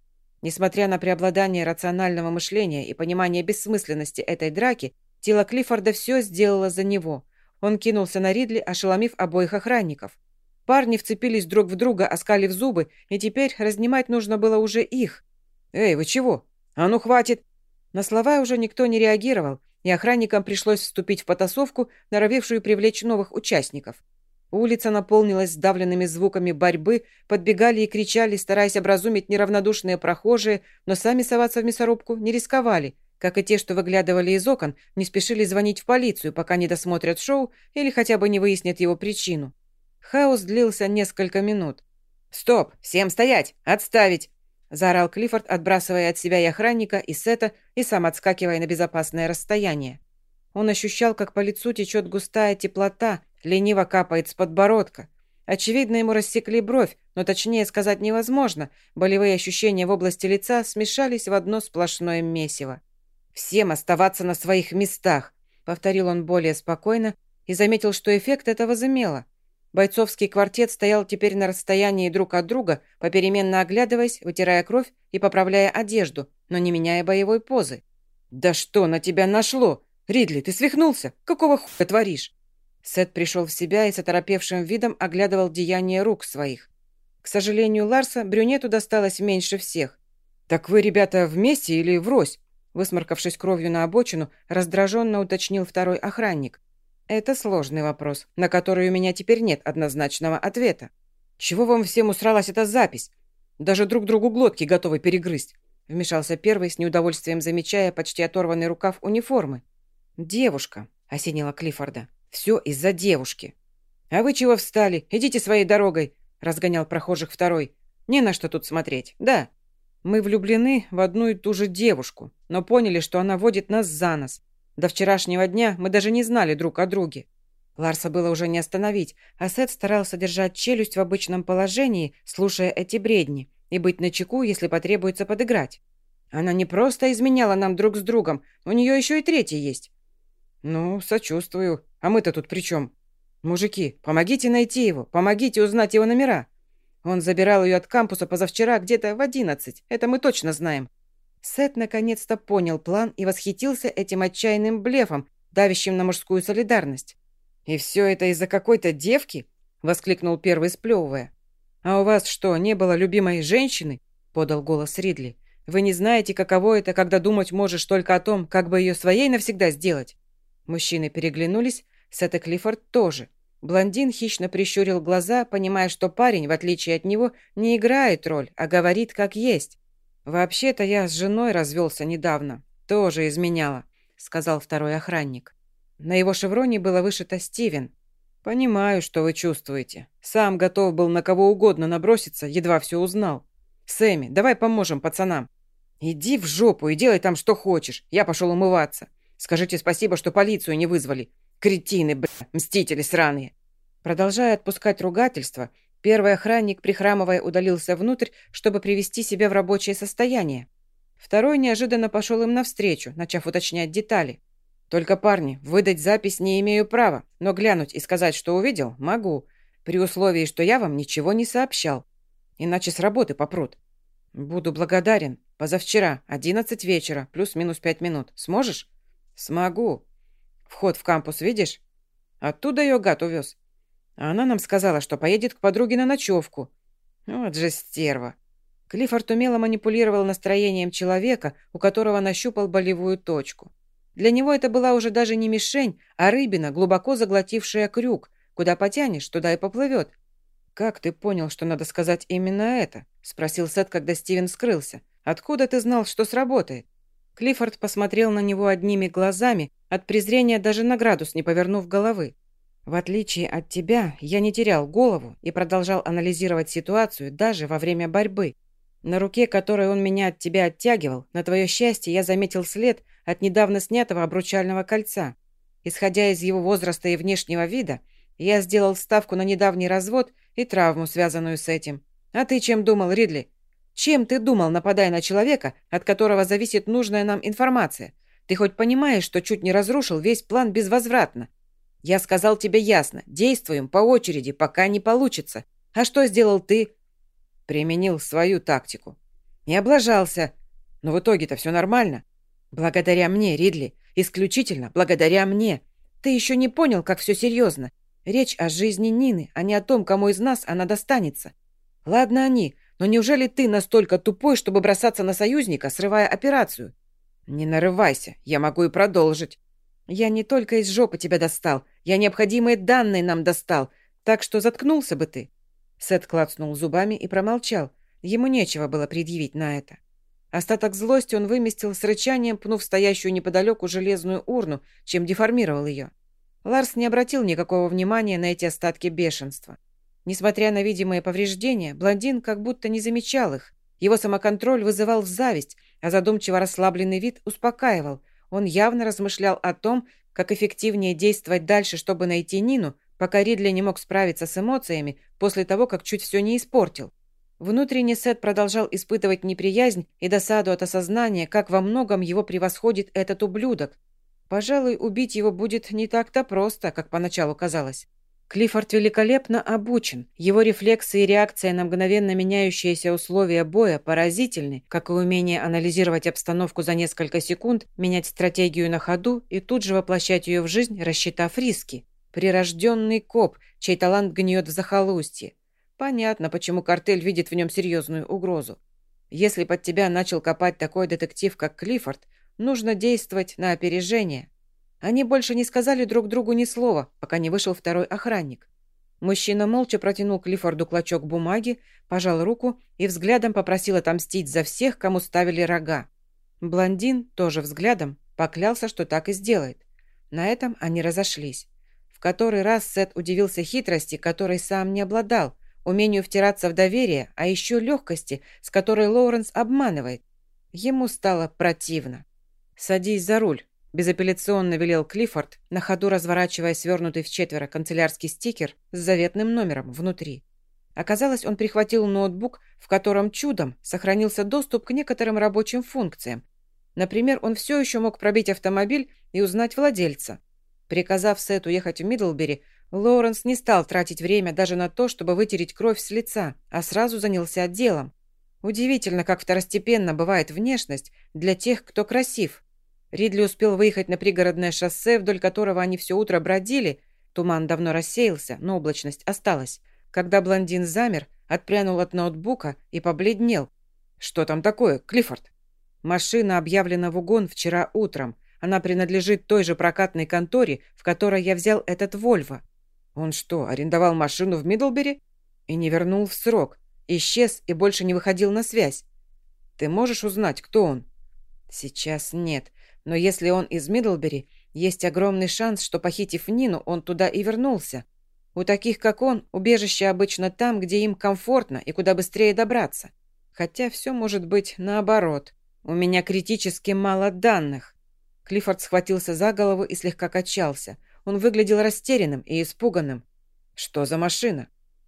Несмотря на преобладание рационального мышления и понимание бессмысленности этой драки, тело Клиффорда все сделало за него. Он кинулся на Ридли, ошеломив обоих охранников. Парни вцепились друг в друга, оскалив зубы, и теперь разнимать нужно было уже их. «Эй, вы чего? А ну, хватит!» На слова уже никто не реагировал, и охранникам пришлось вступить в потасовку, норовившую привлечь новых участников. Улица наполнилась сдавленными звуками борьбы, подбегали и кричали, стараясь образумить неравнодушные прохожие, но сами соваться в мясорубку не рисковали, как и те, что выглядывали из окон, не спешили звонить в полицию, пока не досмотрят шоу или хотя бы не выяснят его причину. Хаос длился несколько минут. «Стоп! Всем стоять! Отставить!» заорал Клиффорд, отбрасывая от себя и охранника, и Сета, и сам отскакивая на безопасное расстояние. Он ощущал, как по лицу течет густая теплота, лениво капает с подбородка. Очевидно, ему рассекли бровь, но точнее сказать невозможно. Болевые ощущения в области лица смешались в одно сплошное месиво. «Всем оставаться на своих местах», — повторил он более спокойно и заметил, что эффект это возымело. Бойцовский квартет стоял теперь на расстоянии друг от друга, попеременно оглядываясь, вытирая кровь и поправляя одежду, но не меняя боевой позы. «Да что на тебя нашло? Ридли, ты свихнулся? Какого хуя творишь?» Сет пришел в себя и с оторопевшим видом оглядывал деяния рук своих. К сожалению, Ларса брюнету досталось меньше всех. «Так вы, ребята, вместе или врозь?» Высморкавшись кровью на обочину, раздраженно уточнил второй охранник. «Это сложный вопрос, на который у меня теперь нет однозначного ответа. Чего вам всем усралась эта запись? Даже друг другу глотки готовы перегрызть», вмешался первый, с неудовольствием замечая почти оторванный рукав униформы. «Девушка», — осенила Клиффорда. «Все из-за девушки». «А вы чего встали? Идите своей дорогой», — разгонял прохожих второй. «Не на что тут смотреть, да». Мы влюблены в одну и ту же девушку, но поняли, что она водит нас за нос. До вчерашнего дня мы даже не знали друг о друге. Ларса было уже не остановить, а Сет старался держать челюсть в обычном положении, слушая эти бредни, и быть начеку, если потребуется подыграть. Она не просто изменяла нам друг с другом, у нее еще и третий есть. Ну, сочувствую. А мы-то тут при чем? Мужики, помогите найти его, помогите узнать его номера. Он забирал ее от кампуса позавчера где-то в одиннадцать. Это мы точно знаем. Сет наконец-то понял план и восхитился этим отчаянным блефом, давящим на мужскую солидарность. «И все это из-за какой-то девки?» — воскликнул первый, сплевывая. «А у вас что, не было любимой женщины?» — подал голос Ридли. «Вы не знаете, каково это, когда думать можешь только о том, как бы ее своей навсегда сделать?» Мужчины переглянулись, Сет и Клиффорд тоже. Блондин хищно прищурил глаза, понимая, что парень, в отличие от него, не играет роль, а говорит как есть. «Вообще-то я с женой развелся недавно. Тоже изменяла», — сказал второй охранник. На его шевроне было вышито «Стивен». «Понимаю, что вы чувствуете. Сам готов был на кого угодно наброситься, едва все узнал. Сэмми, давай поможем пацанам». «Иди в жопу и делай там, что хочешь. Я пошел умываться. Скажите спасибо, что полицию не вызвали. Кретины, бля, мстители сраные. Продолжая отпускать ругательства, первый охранник, прихрамывая, удалился внутрь, чтобы привести себя в рабочее состояние. Второй неожиданно пошел им навстречу, начав уточнять детали. «Только, парни, выдать запись не имею права, но глянуть и сказать, что увидел, могу, при условии, что я вам ничего не сообщал. Иначе с работы попрут. Буду благодарен. Позавчера, 11 вечера, плюс-минус 5 минут. Сможешь?» «Смогу», Вход в кампус видишь? Оттуда ее гад увез. А она нам сказала, что поедет к подруге на ночевку. Вот же стерва. Клиффорд умело манипулировал настроением человека, у которого нащупал болевую точку. Для него это была уже даже не мишень, а рыбина, глубоко заглотившая крюк. Куда потянешь, туда и поплывет. «Как ты понял, что надо сказать именно это?» – спросил Сет, когда Стивен скрылся. «Откуда ты знал, что сработает?» Клиффорд посмотрел на него одними глазами, от презрения даже на градус не повернув головы. «В отличие от тебя, я не терял голову и продолжал анализировать ситуацию даже во время борьбы. На руке, которой он меня от тебя оттягивал, на твое счастье, я заметил след от недавно снятого обручального кольца. Исходя из его возраста и внешнего вида, я сделал ставку на недавний развод и травму, связанную с этим. А ты чем думал, Ридли? Чем ты думал, нападая на человека, от которого зависит нужная нам информация? Ты хоть понимаешь, что чуть не разрушил весь план безвозвратно? Я сказал тебе ясно, действуем по очереди, пока не получится. А что сделал ты? Применил свою тактику. Не облажался. Но в итоге-то все нормально. Благодаря мне, Ридли. Исключительно благодаря мне. Ты еще не понял, как все серьезно. Речь о жизни Нины, а не о том, кому из нас она достанется. Ладно они, но неужели ты настолько тупой, чтобы бросаться на союзника, срывая операцию? Не нарывайся, я могу и продолжить. Я не только из жопы тебя достал, я необходимые данные нам достал, так что заткнулся бы ты. Сет клацнул зубами и промолчал. Ему нечего было предъявить на это. Остаток злости он выместил с рычанием, пнув стоящую неподалеку железную урну, чем деформировал ее. Ларс не обратил никакого внимания на эти остатки бешенства. Несмотря на видимые повреждения, блондин как будто не замечал их. Его самоконтроль вызывал зависть, а задумчиво расслабленный вид успокаивал. Он явно размышлял о том, как эффективнее действовать дальше, чтобы найти Нину, пока Ридли не мог справиться с эмоциями после того, как чуть все не испортил. Внутренний Сет продолжал испытывать неприязнь и досаду от осознания, как во многом его превосходит этот ублюдок. Пожалуй, убить его будет не так-то просто, как поначалу казалось. Клиффорд великолепно обучен. Его рефлексы и реакция на мгновенно меняющиеся условия боя поразительны, как и умение анализировать обстановку за несколько секунд, менять стратегию на ходу и тут же воплощать ее в жизнь, рассчитав риски. Прирожденный коп, чей талант гниет в захолустье. Понятно, почему картель видит в нем серьезную угрозу. Если под тебя начал копать такой детектив, как Клиффорд, нужно действовать на опережение. Они больше не сказали друг другу ни слова, пока не вышел второй охранник. Мужчина молча протянул Клиффорду клочок бумаги, пожал руку и взглядом попросил отомстить за всех, кому ставили рога. Блондин тоже взглядом поклялся, что так и сделает. На этом они разошлись. В который раз Сет удивился хитрости, которой сам не обладал, умению втираться в доверие, а еще легкости, с которой Лоуренс обманывает. Ему стало противно. «Садись за руль», – безапелляционно велел Клиффорд, на ходу разворачивая свернутый в четверо канцелярский стикер с заветным номером внутри. Оказалось, он прихватил ноутбук, в котором чудом сохранился доступ к некоторым рабочим функциям. Например, он все еще мог пробить автомобиль и узнать владельца. Приказав Сету ехать в Мидлбери, Лоуренс не стал тратить время даже на то, чтобы вытереть кровь с лица, а сразу занялся делом. Удивительно, как второстепенно бывает внешность для тех, кто красив. Ридли успел выехать на пригородное шоссе, вдоль которого они все утро бродили. Туман давно рассеялся, но облачность осталась. Когда блондин замер, отпрянул от ноутбука и побледнел. «Что там такое, Клиффорд?» «Машина объявлена в угон вчера утром. Она принадлежит той же прокатной конторе, в которой я взял этот Вольво. Он что, арендовал машину в Мидлбери? И не вернул в срок. Исчез и больше не выходил на связь. Ты можешь узнать, кто он? Сейчас нет. Но если он из Мидлбери, есть огромный шанс, что, похитив Нину, он туда и вернулся. У таких, как он, убежище обычно там, где им комфортно и куда быстрее добраться. Хотя все может быть наоборот. У меня критически мало данных. Клиффорд схватился за голову и слегка качался. Он выглядел растерянным и испуганным. «Что за машина?»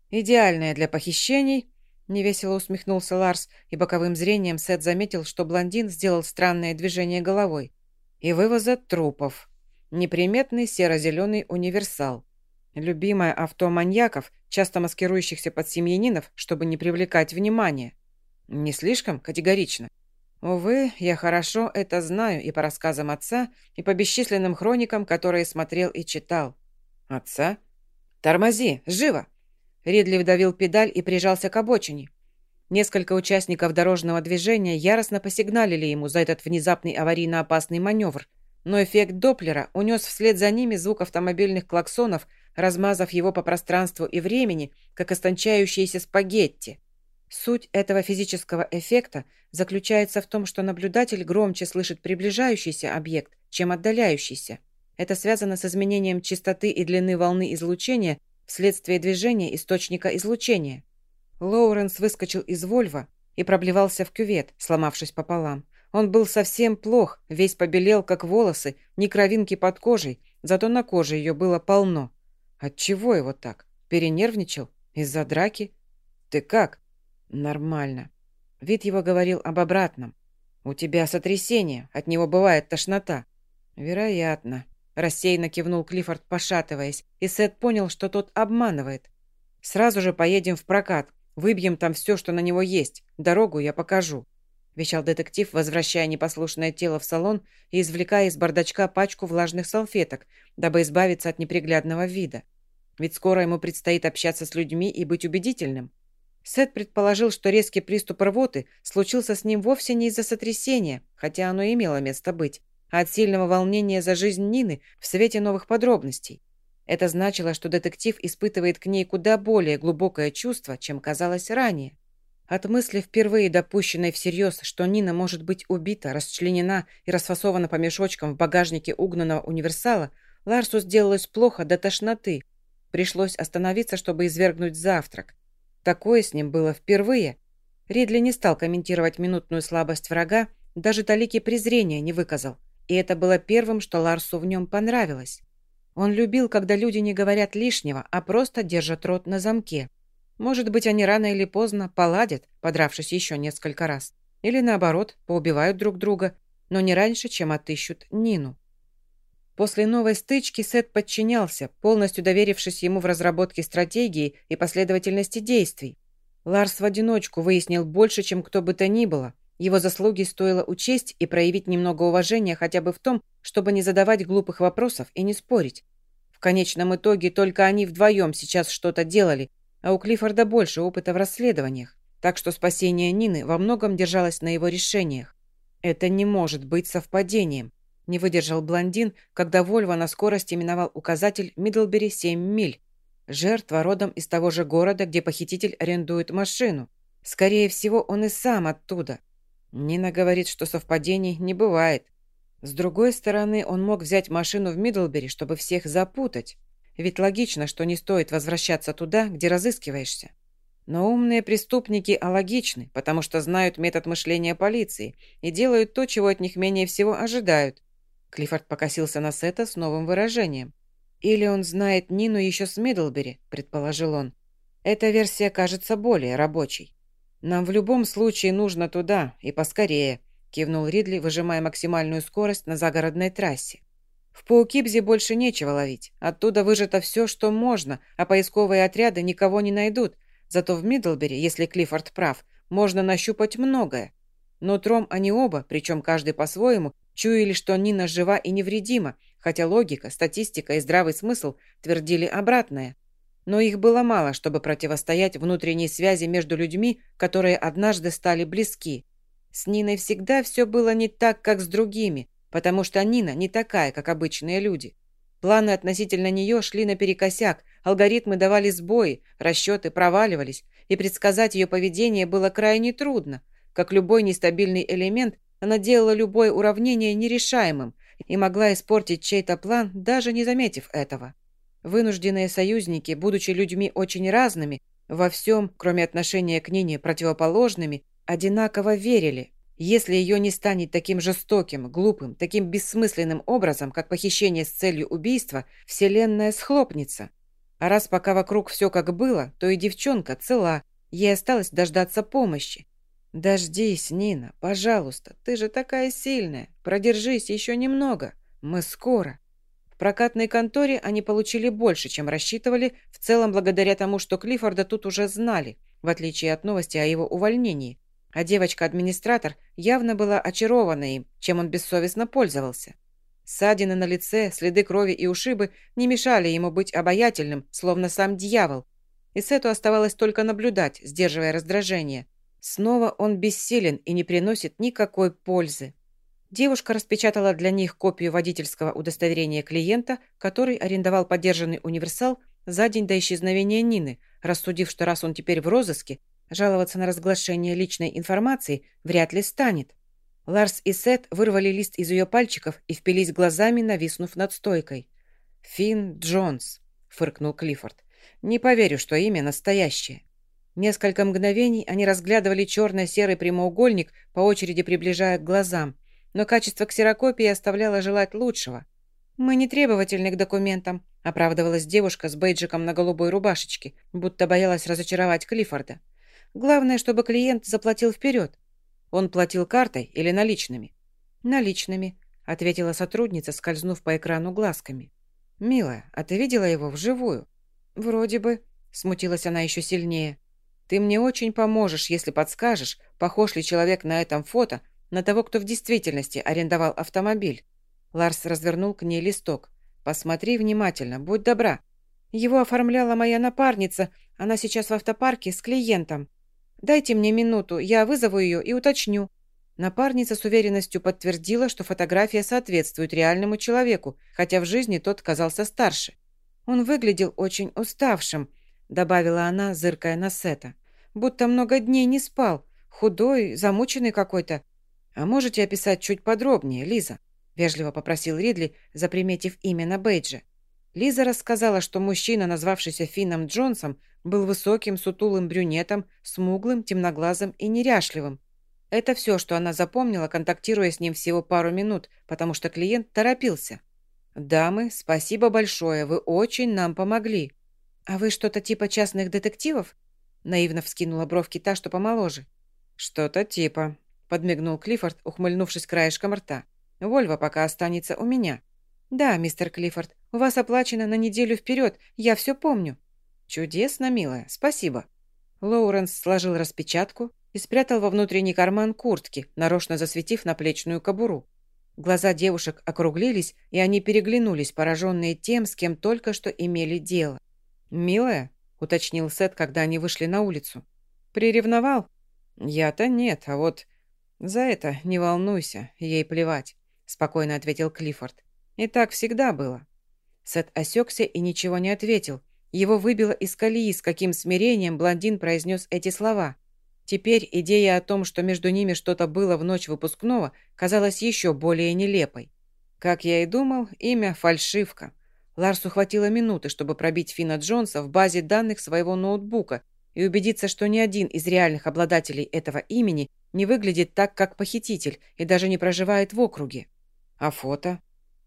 «Идеальная для похищений», — невесело усмехнулся Ларс, и боковым зрением Сет заметил, что блондин сделал странное движение головой. «И вывоза трупов. Неприметный серо-зеленый универсал. Любимое авто маньяков, часто маскирующихся под семьянинов, чтобы не привлекать внимания. Не слишком категорично. Увы, я хорошо это знаю и по рассказам отца, и по бесчисленным хроникам, которые смотрел и читал. Отца? Тормози, живо! Ридли вдавил педаль и прижался к обочине. Несколько участников дорожного движения яростно посигналили ему за этот внезапный аварийно-опасный маневр, но эффект Доплера унес вслед за ними звук автомобильных клаксонов, размазав его по пространству и времени, как истончающиеся спагетти. Суть этого физического эффекта заключается в том, что наблюдатель громче слышит приближающийся объект, чем отдаляющийся. Это связано с изменением частоты и длины волны излучения вследствие движения источника излучения. Лоуренс выскочил из Вольва и проблевался в кювет, сломавшись пополам. Он был совсем плох, весь побелел, как волосы, ни кровинки под кожей, зато на коже ее было полно. Отчего его так? Перенервничал? Из-за драки? «Ты как?» Нормально. Вид его говорил об обратном. «У тебя сотрясение, от него бывает тошнота». «Вероятно», – рассеянно кивнул Клиффорд, пошатываясь, и Сет понял, что тот обманывает. «Сразу же поедем в прокат, выбьем там все, что на него есть. Дорогу я покажу», – вещал детектив, возвращая непослушное тело в салон и извлекая из бардачка пачку влажных салфеток, дабы избавиться от неприглядного вида. Ведь скоро ему предстоит общаться с людьми и быть убедительным. Сет предположил, что резкий приступ рвоты случился с ним вовсе не из-за сотрясения, хотя оно имело место быть, а от сильного волнения за жизнь Нины в свете новых подробностей. Это значило, что детектив испытывает к ней куда более глубокое чувство, чем казалось ранее. От мысли, впервые допущенной всерьез, что Нина может быть убита, расчленена и расфасована по мешочкам в багажнике угнанного универсала, Ларсу сделалось плохо до тошноты. Пришлось остановиться, чтобы извергнуть завтрак. Такое с ним было впервые. Ридли не стал комментировать минутную слабость врага, даже талики презрения не выказал. И это было первым, что Ларсу в нем понравилось. Он любил, когда люди не говорят лишнего, а просто держат рот на замке. Может быть, они рано или поздно поладят, подравшись еще несколько раз. Или наоборот, поубивают друг друга, но не раньше, чем отыщут Нину. После новой стычки Сет подчинялся, полностью доверившись ему в разработке стратегии и последовательности действий. Ларс в одиночку выяснил больше, чем кто бы то ни было. Его заслуги стоило учесть и проявить немного уважения хотя бы в том, чтобы не задавать глупых вопросов и не спорить. В конечном итоге только они вдвоем сейчас что-то делали, а у Клиффорда больше опыта в расследованиях. так что спасение Нины во многом держалось на его решениях. Это не может быть совпадением. Не выдержал блондин, когда Вольво на скорости миновал указатель Мидлбери 7 миль. Жертва родом из того же города, где похититель арендует машину. Скорее всего, он и сам оттуда. Нина говорит, что совпадений не бывает. С другой стороны, он мог взять машину в Мидлбери, чтобы всех запутать. Ведь логично, что не стоит возвращаться туда, где разыскиваешься. Но умные преступники алогичны, потому что знают метод мышления полиции и делают то, чего от них менее всего ожидают. Клиффорд покосился на Сета с новым выражением. «Или он знает Нину еще с Мидлбери», — предположил он. «Эта версия кажется более рабочей». «Нам в любом случае нужно туда, и поскорее», — кивнул Ридли, выжимая максимальную скорость на загородной трассе. «В Паукибзе больше нечего ловить. Оттуда выжато все, что можно, а поисковые отряды никого не найдут. Зато в Мидлбери, если Клиффорд прав, можно нащупать многое. Но тром они оба, причем каждый по-своему, чуяли, что Нина жива и невредима, хотя логика, статистика и здравый смысл твердили обратное. Но их было мало, чтобы противостоять внутренней связи между людьми, которые однажды стали близки. С Ниной всегда все было не так, как с другими, потому что Нина не такая, как обычные люди. Планы относительно нее шли наперекосяк, алгоритмы давали сбои, расчеты проваливались, и предсказать ее поведение было крайне трудно. Как любой нестабильный элемент, она делала любое уравнение нерешаемым и могла испортить чей-то план, даже не заметив этого. Вынужденные союзники, будучи людьми очень разными, во всем, кроме отношения к Нине противоположными, одинаково верили. Если ее не станет таким жестоким, глупым, таким бессмысленным образом, как похищение с целью убийства, Вселенная схлопнется. А раз пока вокруг все как было, то и девчонка цела, ей осталось дождаться помощи. «Дождись, Нина, пожалуйста, ты же такая сильная. Продержись еще немного. Мы скоро» прокатной конторе они получили больше, чем рассчитывали, в целом благодаря тому, что Клиффорда тут уже знали, в отличие от новости о его увольнении. А девочка-администратор явно была очарована им, чем он бессовестно пользовался. Ссадины на лице, следы крови и ушибы не мешали ему быть обаятельным, словно сам дьявол. И Сету оставалось только наблюдать, сдерживая раздражение. Снова он бессилен и не приносит никакой пользы. Девушка распечатала для них копию водительского удостоверения клиента, который арендовал подержанный универсал за день до исчезновения Нины, рассудив, что раз он теперь в розыске, жаловаться на разглашение личной информации вряд ли станет. Ларс и Сет вырвали лист из ее пальчиков и впились глазами, нависнув над стойкой. «Финн Джонс», — фыркнул Клиффорд. «Не поверю, что имя настоящее». Несколько мгновений они разглядывали черно-серый прямоугольник, по очереди приближая к глазам — но качество ксерокопии оставляло желать лучшего. «Мы не требовательны к документам», — оправдывалась девушка с бейджиком на голубой рубашечке, будто боялась разочаровать Клиффорда. «Главное, чтобы клиент заплатил вперед». «Он платил картой или наличными?» «Наличными», — ответила сотрудница, скользнув по экрану глазками. «Милая, а ты видела его вживую?» «Вроде бы», — смутилась она еще сильнее. «Ты мне очень поможешь, если подскажешь, похож ли человек на этом фото на того, кто в действительности арендовал автомобиль. Ларс развернул к ней листок. «Посмотри внимательно, будь добра. Его оформляла моя напарница, она сейчас в автопарке с клиентом. Дайте мне минуту, я вызову ее и уточню». Напарница с уверенностью подтвердила, что фотография соответствует реальному человеку, хотя в жизни тот казался старше. «Он выглядел очень уставшим», — добавила она, зыркая на Сета. «Будто много дней не спал. Худой, замученный какой-то. «А можете описать чуть подробнее, Лиза?» – вежливо попросил Ридли, заприметив имя на бейдже. Лиза рассказала, что мужчина, назвавшийся Финном Джонсом, был высоким, сутулым брюнетом, смуглым, темноглазым и неряшливым. Это все, что она запомнила, контактируя с ним всего пару минут, потому что клиент торопился. «Дамы, спасибо большое, вы очень нам помогли». «А вы что-то типа частных детективов?» Наивно вскинула бровки та, что помоложе. «Что-то типа», подмигнул Клиффорд, ухмыльнувшись краешком рта. «Вольва пока останется у меня». «Да, мистер Клиффорд, у вас оплачено на неделю вперед, я все помню». «Чудесно, милая, спасибо». Лоуренс сложил распечатку и спрятал во внутренний карман куртки, нарочно засветив наплечную кобуру. Глаза девушек округлились, и они переглянулись, пораженные тем, с кем только что имели дело. «Милая?» – уточнил Сет, когда они вышли на улицу. Приревновал? Я-то нет, а вот... За это не волнуйся, ей плевать, спокойно ответил Клиффорд. И так всегда было. Сет осекся и ничего не ответил. Его выбило из колеи, с каким смирением блондин произнес эти слова. Теперь идея о том, что между ними что-то было в ночь выпускного, казалась еще более нелепой. Как я и думал, имя – фальшивка. Ларсу хватило минуты, чтобы пробить Фина Джонса в базе данных своего ноутбука и убедиться, что ни один из реальных обладателей этого имени не выглядит так, как похититель, и даже не проживает в округе. А фото?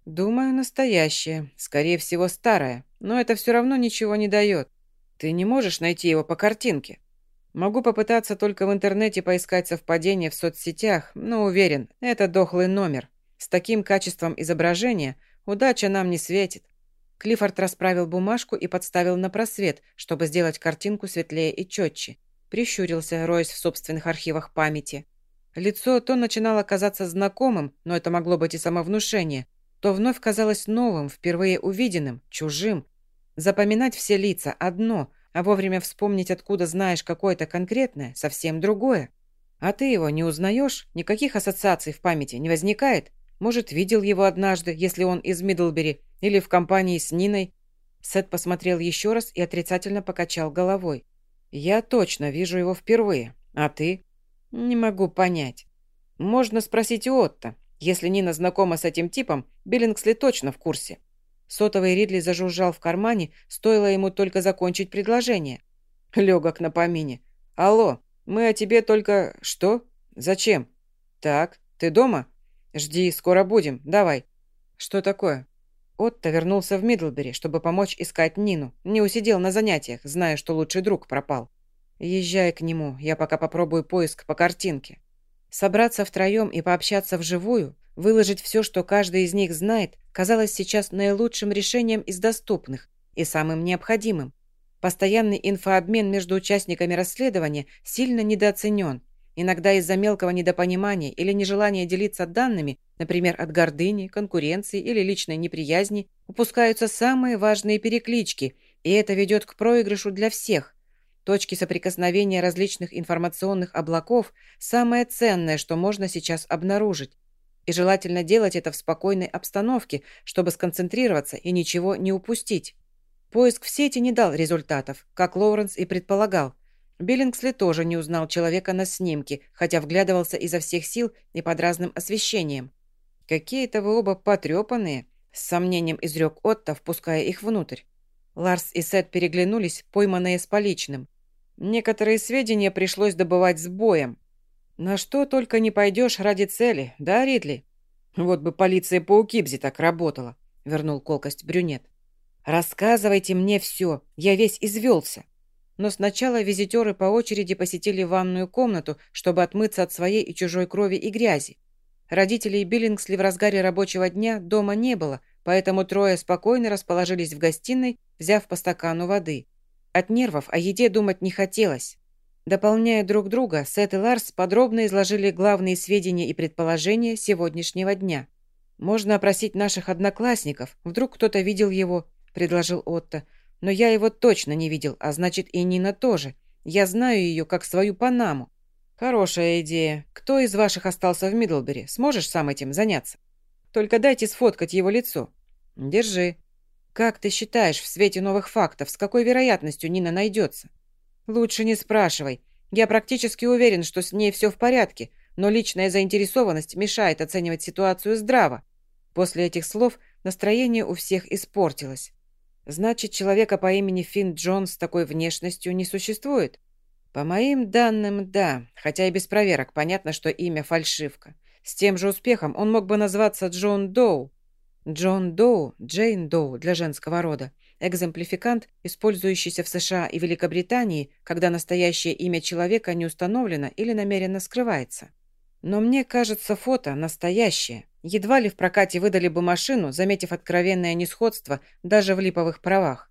Думаю, настоящее. Скорее всего, старое. Но это все равно ничего не дает. Ты не можешь найти его по картинке. Могу попытаться только в интернете поискать совпадение в соцсетях, но уверен, это дохлый номер. С таким качеством изображения удача нам не светит. Клиффорд расправил бумажку и подставил на просвет, чтобы сделать картинку светлее и четче. Прищурился, роясь в собственных архивах памяти. Лицо то начинало казаться знакомым, но это могло быть и самовнушение, то вновь казалось новым, впервые увиденным, чужим. Запоминать все лица – одно – а вовремя вспомнить, откуда знаешь какое-то конкретное, совсем другое. А ты его не узнаешь? Никаких ассоциаций в памяти не возникает? Может, видел его однажды, если он из Мидлбери, или в компании с Ниной? Сет посмотрел еще раз и отрицательно покачал головой. «Я точно вижу его впервые. А ты?» «Не могу понять. Можно спросить у Отто. Если Нина знакома с этим типом, Биллингсли точно в курсе. Сотовый Ридли зажужжал в кармане, стоило ему только закончить предложение. Легок на помине. «Алло, мы о тебе только... Что? Зачем? Так, ты дома? Жди, скоро будем, давай». «Что такое?» Отто вернулся в Мидлбери, чтобы помочь искать Нину. Не усидел на занятиях, зная, что лучший друг пропал. «Езжай к нему, я пока попробую поиск по картинке». Собраться втроем и пообщаться вживую Выложить все, что каждый из них знает, казалось сейчас наилучшим решением из доступных и самым необходимым. Постоянный инфообмен между участниками расследования сильно недооценен. Иногда из-за мелкого недопонимания или нежелания делиться данными, например, от гордыни, конкуренции или личной неприязни, упускаются самые важные переклички, и это ведет к проигрышу для всех. Точки соприкосновения различных информационных облаков – самое ценное, что можно сейчас обнаружить. И желательно делать это в спокойной обстановке, чтобы сконцентрироваться и ничего не упустить. Поиск в сети не дал результатов, как Лоуренс и предполагал. Биллингсли тоже не узнал человека на снимке, хотя вглядывался изо всех сил и под разным освещением. «Какие-то вы оба потрепанные», — с сомнением изрек Отто, впуская их внутрь. Ларс и Сет переглянулись, пойманные с поличным. Некоторые сведения пришлось добывать с боем, на что только не пойдешь ради цели, да, Ридли? Вот бы полиция по Укибзе так работала, вернул колкость брюнет. Рассказывайте мне все, я весь извелся. Но сначала визитеры по очереди посетили ванную комнату, чтобы отмыться от своей и чужой крови и грязи. Родителей Биллингсли в разгаре рабочего дня дома не было, поэтому трое спокойно расположились в гостиной, взяв по стакану воды. От нервов о еде думать не хотелось. Дополняя друг друга, Сет и Ларс подробно изложили главные сведения и предположения сегодняшнего дня. «Можно опросить наших одноклассников. Вдруг кто-то видел его», – предложил Отто. «Но я его точно не видел, а значит и Нина тоже. Я знаю ее как свою Панаму». «Хорошая идея. Кто из ваших остался в Мидлбери? Сможешь сам этим заняться? Только дайте сфоткать его лицо». «Держи». «Как ты считаешь, в свете новых фактов, с какой вероятностью Нина найдется?» «Лучше не спрашивай. Я практически уверен, что с ней все в порядке, но личная заинтересованность мешает оценивать ситуацию здраво». После этих слов настроение у всех испортилось. «Значит, человека по имени Финн Джон с такой внешностью не существует?» «По моим данным, да, хотя и без проверок понятно, что имя фальшивка. С тем же успехом он мог бы назваться Джон Доу. Джон Доу, Джейн Доу для женского рода экземплификант, использующийся в США и Великобритании, когда настоящее имя человека не установлено или намеренно скрывается. Но мне кажется, фото настоящее. Едва ли в прокате выдали бы машину, заметив откровенное несходство даже в липовых правах.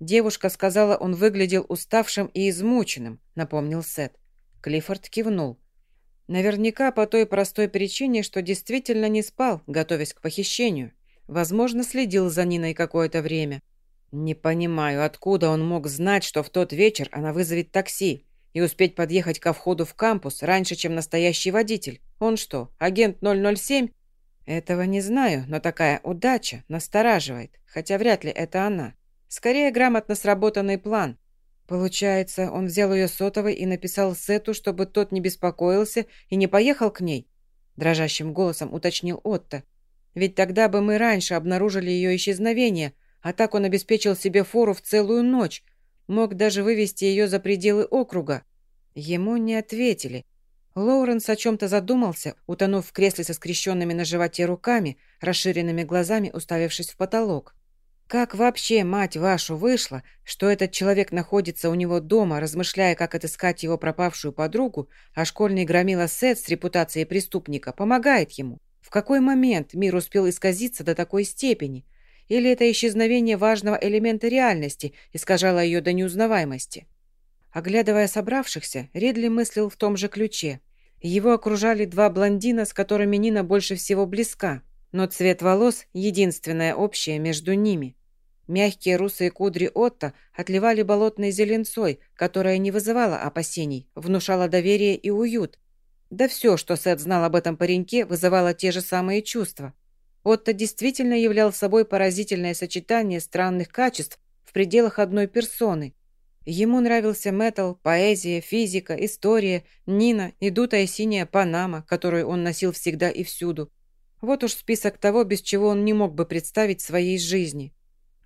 Девушка сказала, он выглядел уставшим и измученным, напомнил Сет. Клиффорд кивнул. Наверняка по той простой причине, что действительно не спал, готовясь к похищению. Возможно, следил за Ниной какое-то время. «Не понимаю, откуда он мог знать, что в тот вечер она вызовет такси? И успеть подъехать ко входу в кампус раньше, чем настоящий водитель. Он что, агент 007? Этого не знаю, но такая удача настораживает, хотя вряд ли это она. Скорее, грамотно сработанный план. Получается, он взял ее сотовый и написал Сету, чтобы тот не беспокоился и не поехал к ней? Дрожащим голосом уточнил Отто. Ведь тогда бы мы раньше обнаружили ее исчезновение, а так он обеспечил себе фору в целую ночь. Мог даже вывести ее за пределы округа. Ему не ответили. Лоуренс о чем-то задумался, утонув в кресле со скрещенными на животе руками, расширенными глазами уставившись в потолок. Как вообще, мать вашу, вышло, что этот человек находится у него дома, размышляя, как отыскать его пропавшую подругу, а школьный громила Сет с репутацией преступника помогает ему? В какой момент мир успел исказиться до такой степени? Или это исчезновение важного элемента реальности искажало ее до неузнаваемости? Оглядывая собравшихся, Ридли мыслил в том же ключе. Его окружали два блондина, с которыми Нина больше всего близка, но цвет волос – единственное общее между ними – Мягкие русые кудри Отто отливали болотной зеленцой, которая не вызывала опасений, внушала доверие и уют. Да все, что Сет знал об этом пареньке, вызывало те же самые чувства. Отто действительно являл собой поразительное сочетание странных качеств в пределах одной персоны. Ему нравился метал, поэзия, физика, история, Нина и дутая синяя Панама, которую он носил всегда и всюду. Вот уж список того, без чего он не мог бы представить своей жизни.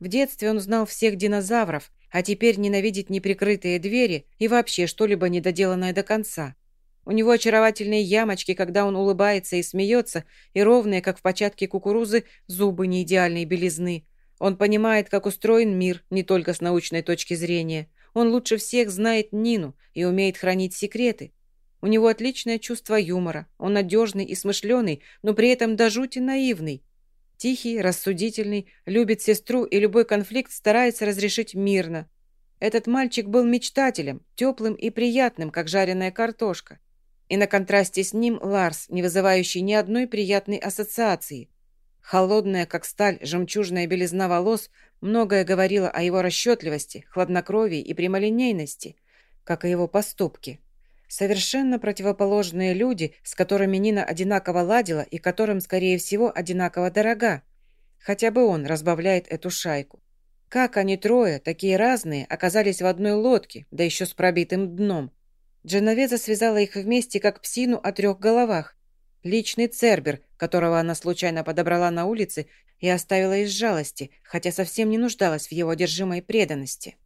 В детстве он знал всех динозавров, а теперь ненавидит неприкрытые двери и вообще что-либо недоделанное до конца. У него очаровательные ямочки, когда он улыбается и смеется, и ровные, как в початке кукурузы, зубы неидеальной белизны. Он понимает, как устроен мир, не только с научной точки зрения. Он лучше всех знает Нину и умеет хранить секреты. У него отличное чувство юмора, он надежный и смышленый, но при этом до жути наивный. Тихий, рассудительный, любит сестру и любой конфликт старается разрешить мирно. Этот мальчик был мечтателем, теплым и приятным, как жареная картошка. И на контрасте с ним Ларс, не вызывающий ни одной приятной ассоциации. Холодная, как сталь, жемчужная белизна волос многое говорила о его расчетливости, хладнокровии и прямолинейности, как и его поступки. Совершенно противоположные люди, с которыми Нина одинаково ладила и которым, скорее всего, одинаково дорога. Хотя бы он разбавляет эту шайку. Как они трое, такие разные, оказались в одной лодке, да еще с пробитым дном? Дженовеза связала их вместе, как псину о трех головах. Личный Цербер, которого она случайно подобрала на улице и оставила из жалости, хотя совсем не нуждалась в его одержимой преданности.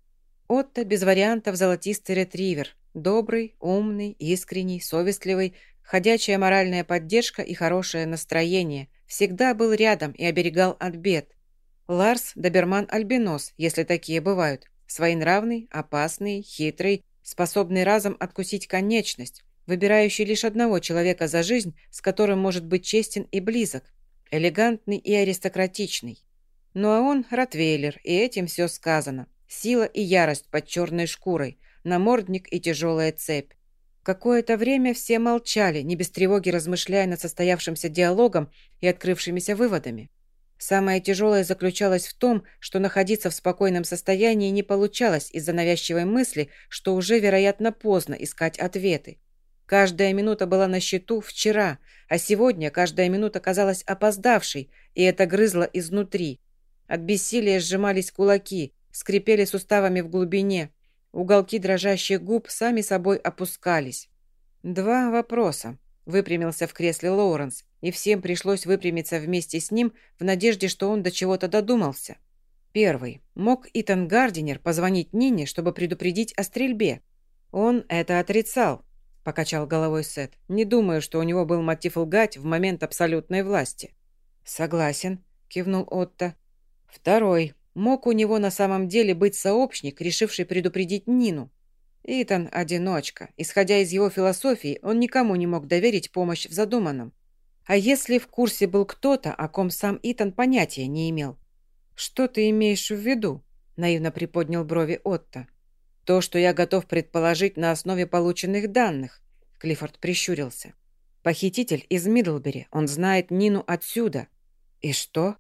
Отто без вариантов золотистый ретривер, Добрый, умный, искренний, совестливый, ходячая моральная поддержка и хорошее настроение. Всегда был рядом и оберегал от бед. Ларс – доберман-альбинос, если такие бывают. Своенравный, опасный, хитрый, способный разом откусить конечность, выбирающий лишь одного человека за жизнь, с которым может быть честен и близок, элегантный и аристократичный. Ну а он – Ротвейлер, и этим все сказано. Сила и ярость под черной шкурой – намордник и тяжелая цепь. Какое-то время все молчали, не без тревоги размышляя над состоявшимся диалогом и открывшимися выводами. Самое тяжелое заключалось в том, что находиться в спокойном состоянии не получалось из-за навязчивой мысли, что уже, вероятно, поздно искать ответы. Каждая минута была на счету вчера, а сегодня каждая минута казалась опоздавшей, и это грызло изнутри. От бессилия сжимались кулаки, скрипели суставами в глубине, Уголки дрожащих губ сами собой опускались. «Два вопроса», — выпрямился в кресле Лоуренс, и всем пришлось выпрямиться вместе с ним в надежде, что он до чего-то додумался. Первый. Мог Итан Гардинер позвонить Нине, чтобы предупредить о стрельбе? Он это отрицал, покачал головой Сет. Не думаю, что у него был мотив лгать в момент абсолютной власти. Согласен, кивнул Отто. Второй. Мог у него на самом деле быть сообщник, решивший предупредить Нину. Итан – одиночка. Исходя из его философии, он никому не мог доверить помощь в задуманном. А если в курсе был кто-то, о ком сам Итан понятия не имел? «Что ты имеешь в виду?» – наивно приподнял брови Отто. «То, что я готов предположить на основе полученных данных», – Клиффорд прищурился. «Похититель из Мидлбери. Он знает Нину отсюда». «И что?»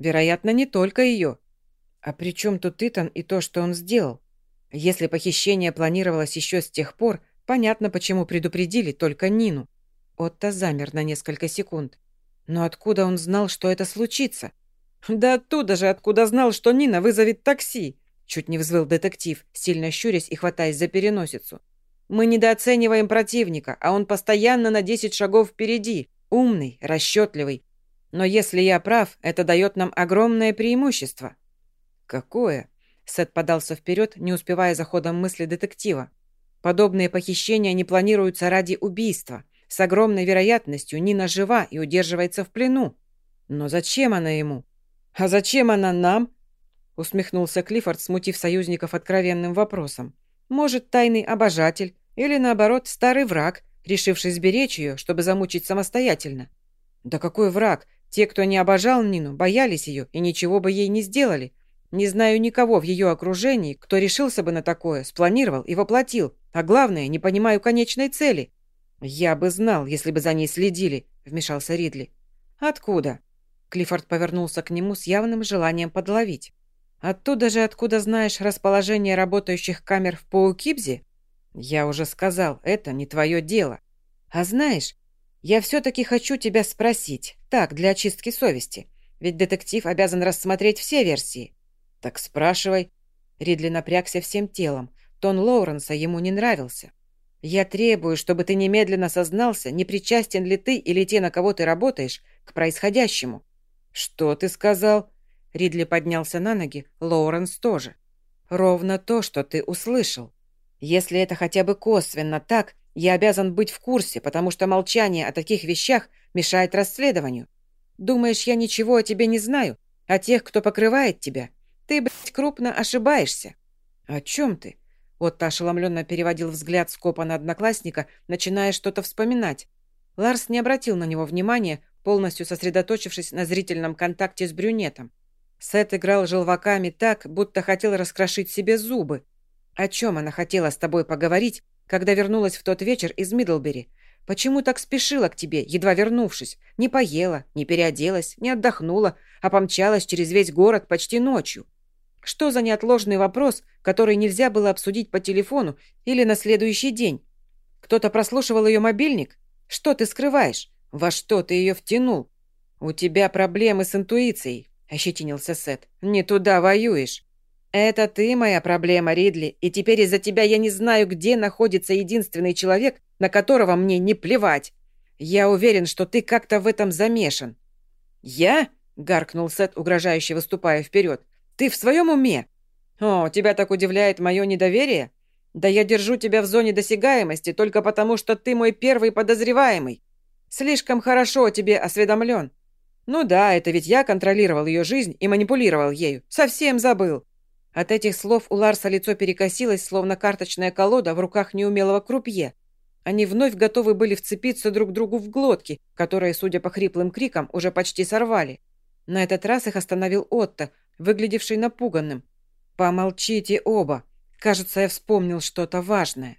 «Вероятно, не только ее. «А при чем тут Итан и то, что он сделал?» Если похищение планировалось еще с тех пор, понятно, почему предупредили только Нину. Отто замер на несколько секунд. Но откуда он знал, что это случится? Да оттуда же, откуда знал, что Нина вызовет такси. Чуть не взвыл детектив, сильно щурясь и хватаясь за переносицу. Мы недооцениваем противника, а он постоянно на 10 шагов впереди. Умный, расчетливый. Но если я прав, это дает нам огромное преимущество. Какое? Сет подался вперед, не успевая за ходом мысли детектива. Подобные похищения не планируются ради убийства. С огромной вероятностью Нина жива и удерживается в плену. Но зачем она ему? А зачем она нам? Усмехнулся Клиффорд, смутив союзников откровенным вопросом. Может, тайный обожатель или, наоборот, старый враг, решивший сберечь ее, чтобы замучить самостоятельно. Да какой враг? Те, кто не обожал Нину, боялись ее и ничего бы ей не сделали. Не знаю никого в ее окружении, кто решился бы на такое, спланировал и воплотил. А главное, не понимаю конечной цели. «Я бы знал, если бы за ней следили», — вмешался Ридли. «Откуда?» Клиффорд повернулся к нему с явным желанием подловить. «Оттуда же, откуда знаешь расположение работающих камер в Паукибзе?» «Я уже сказал, это не твое дело. А знаешь, я все-таки хочу тебя спросить, так, для очистки совести. Ведь детектив обязан рассмотреть все версии. «Так спрашивай». Ридли напрягся всем телом. Тон Лоуренса ему не нравился. «Я требую, чтобы ты немедленно сознался, не причастен ли ты или те, на кого ты работаешь, к происходящему». «Что ты сказал?» Ридли поднялся на ноги, Лоуренс тоже. «Ровно то, что ты услышал. Если это хотя бы косвенно так, я обязан быть в курсе, потому что молчание о таких вещах мешает расследованию. Думаешь, я ничего о тебе не знаю? О тех, кто покрывает тебя? Ты, блядь, крупно ошибаешься». «О чем ты?» Отто ошеломленно переводил взгляд с копа на одноклассника, начиная что-то вспоминать. Ларс не обратил на него внимания, полностью сосредоточившись на зрительном контакте с брюнетом. Сет играл желваками так, будто хотел раскрошить себе зубы. О чем она хотела с тобой поговорить, когда вернулась в тот вечер из Мидлбери? Почему так спешила к тебе, едва вернувшись? Не поела, не переоделась, не отдохнула, а помчалась через весь город почти ночью. Что за неотложный вопрос, который нельзя было обсудить по телефону или на следующий день? Кто-то прослушивал ее мобильник? Что ты скрываешь? Во что ты ее втянул? У тебя проблемы с интуицией, ощетинился Сет. Не туда воюешь. Это ты моя проблема, Ридли, и теперь из-за тебя я не знаю, где находится единственный человек, на которого мне не плевать. Я уверен, что ты как-то в этом замешан. Я? гаркнул Сет, угрожающе выступая вперед. Ты в своем уме? О, тебя так удивляет мое недоверие? Да я держу тебя в зоне досягаемости только потому, что ты мой первый подозреваемый. Слишком хорошо о тебе осведомлен. Ну да, это ведь я контролировал ее жизнь и манипулировал ею. Совсем забыл. От этих слов у Ларса лицо перекосилось, словно карточная колода в руках неумелого крупье. Они вновь готовы были вцепиться друг другу в глотки, которые, судя по хриплым крикам, уже почти сорвали. На этот раз их остановил Отто, выглядевший напуганным. «Помолчите оба. Кажется, я вспомнил что-то важное».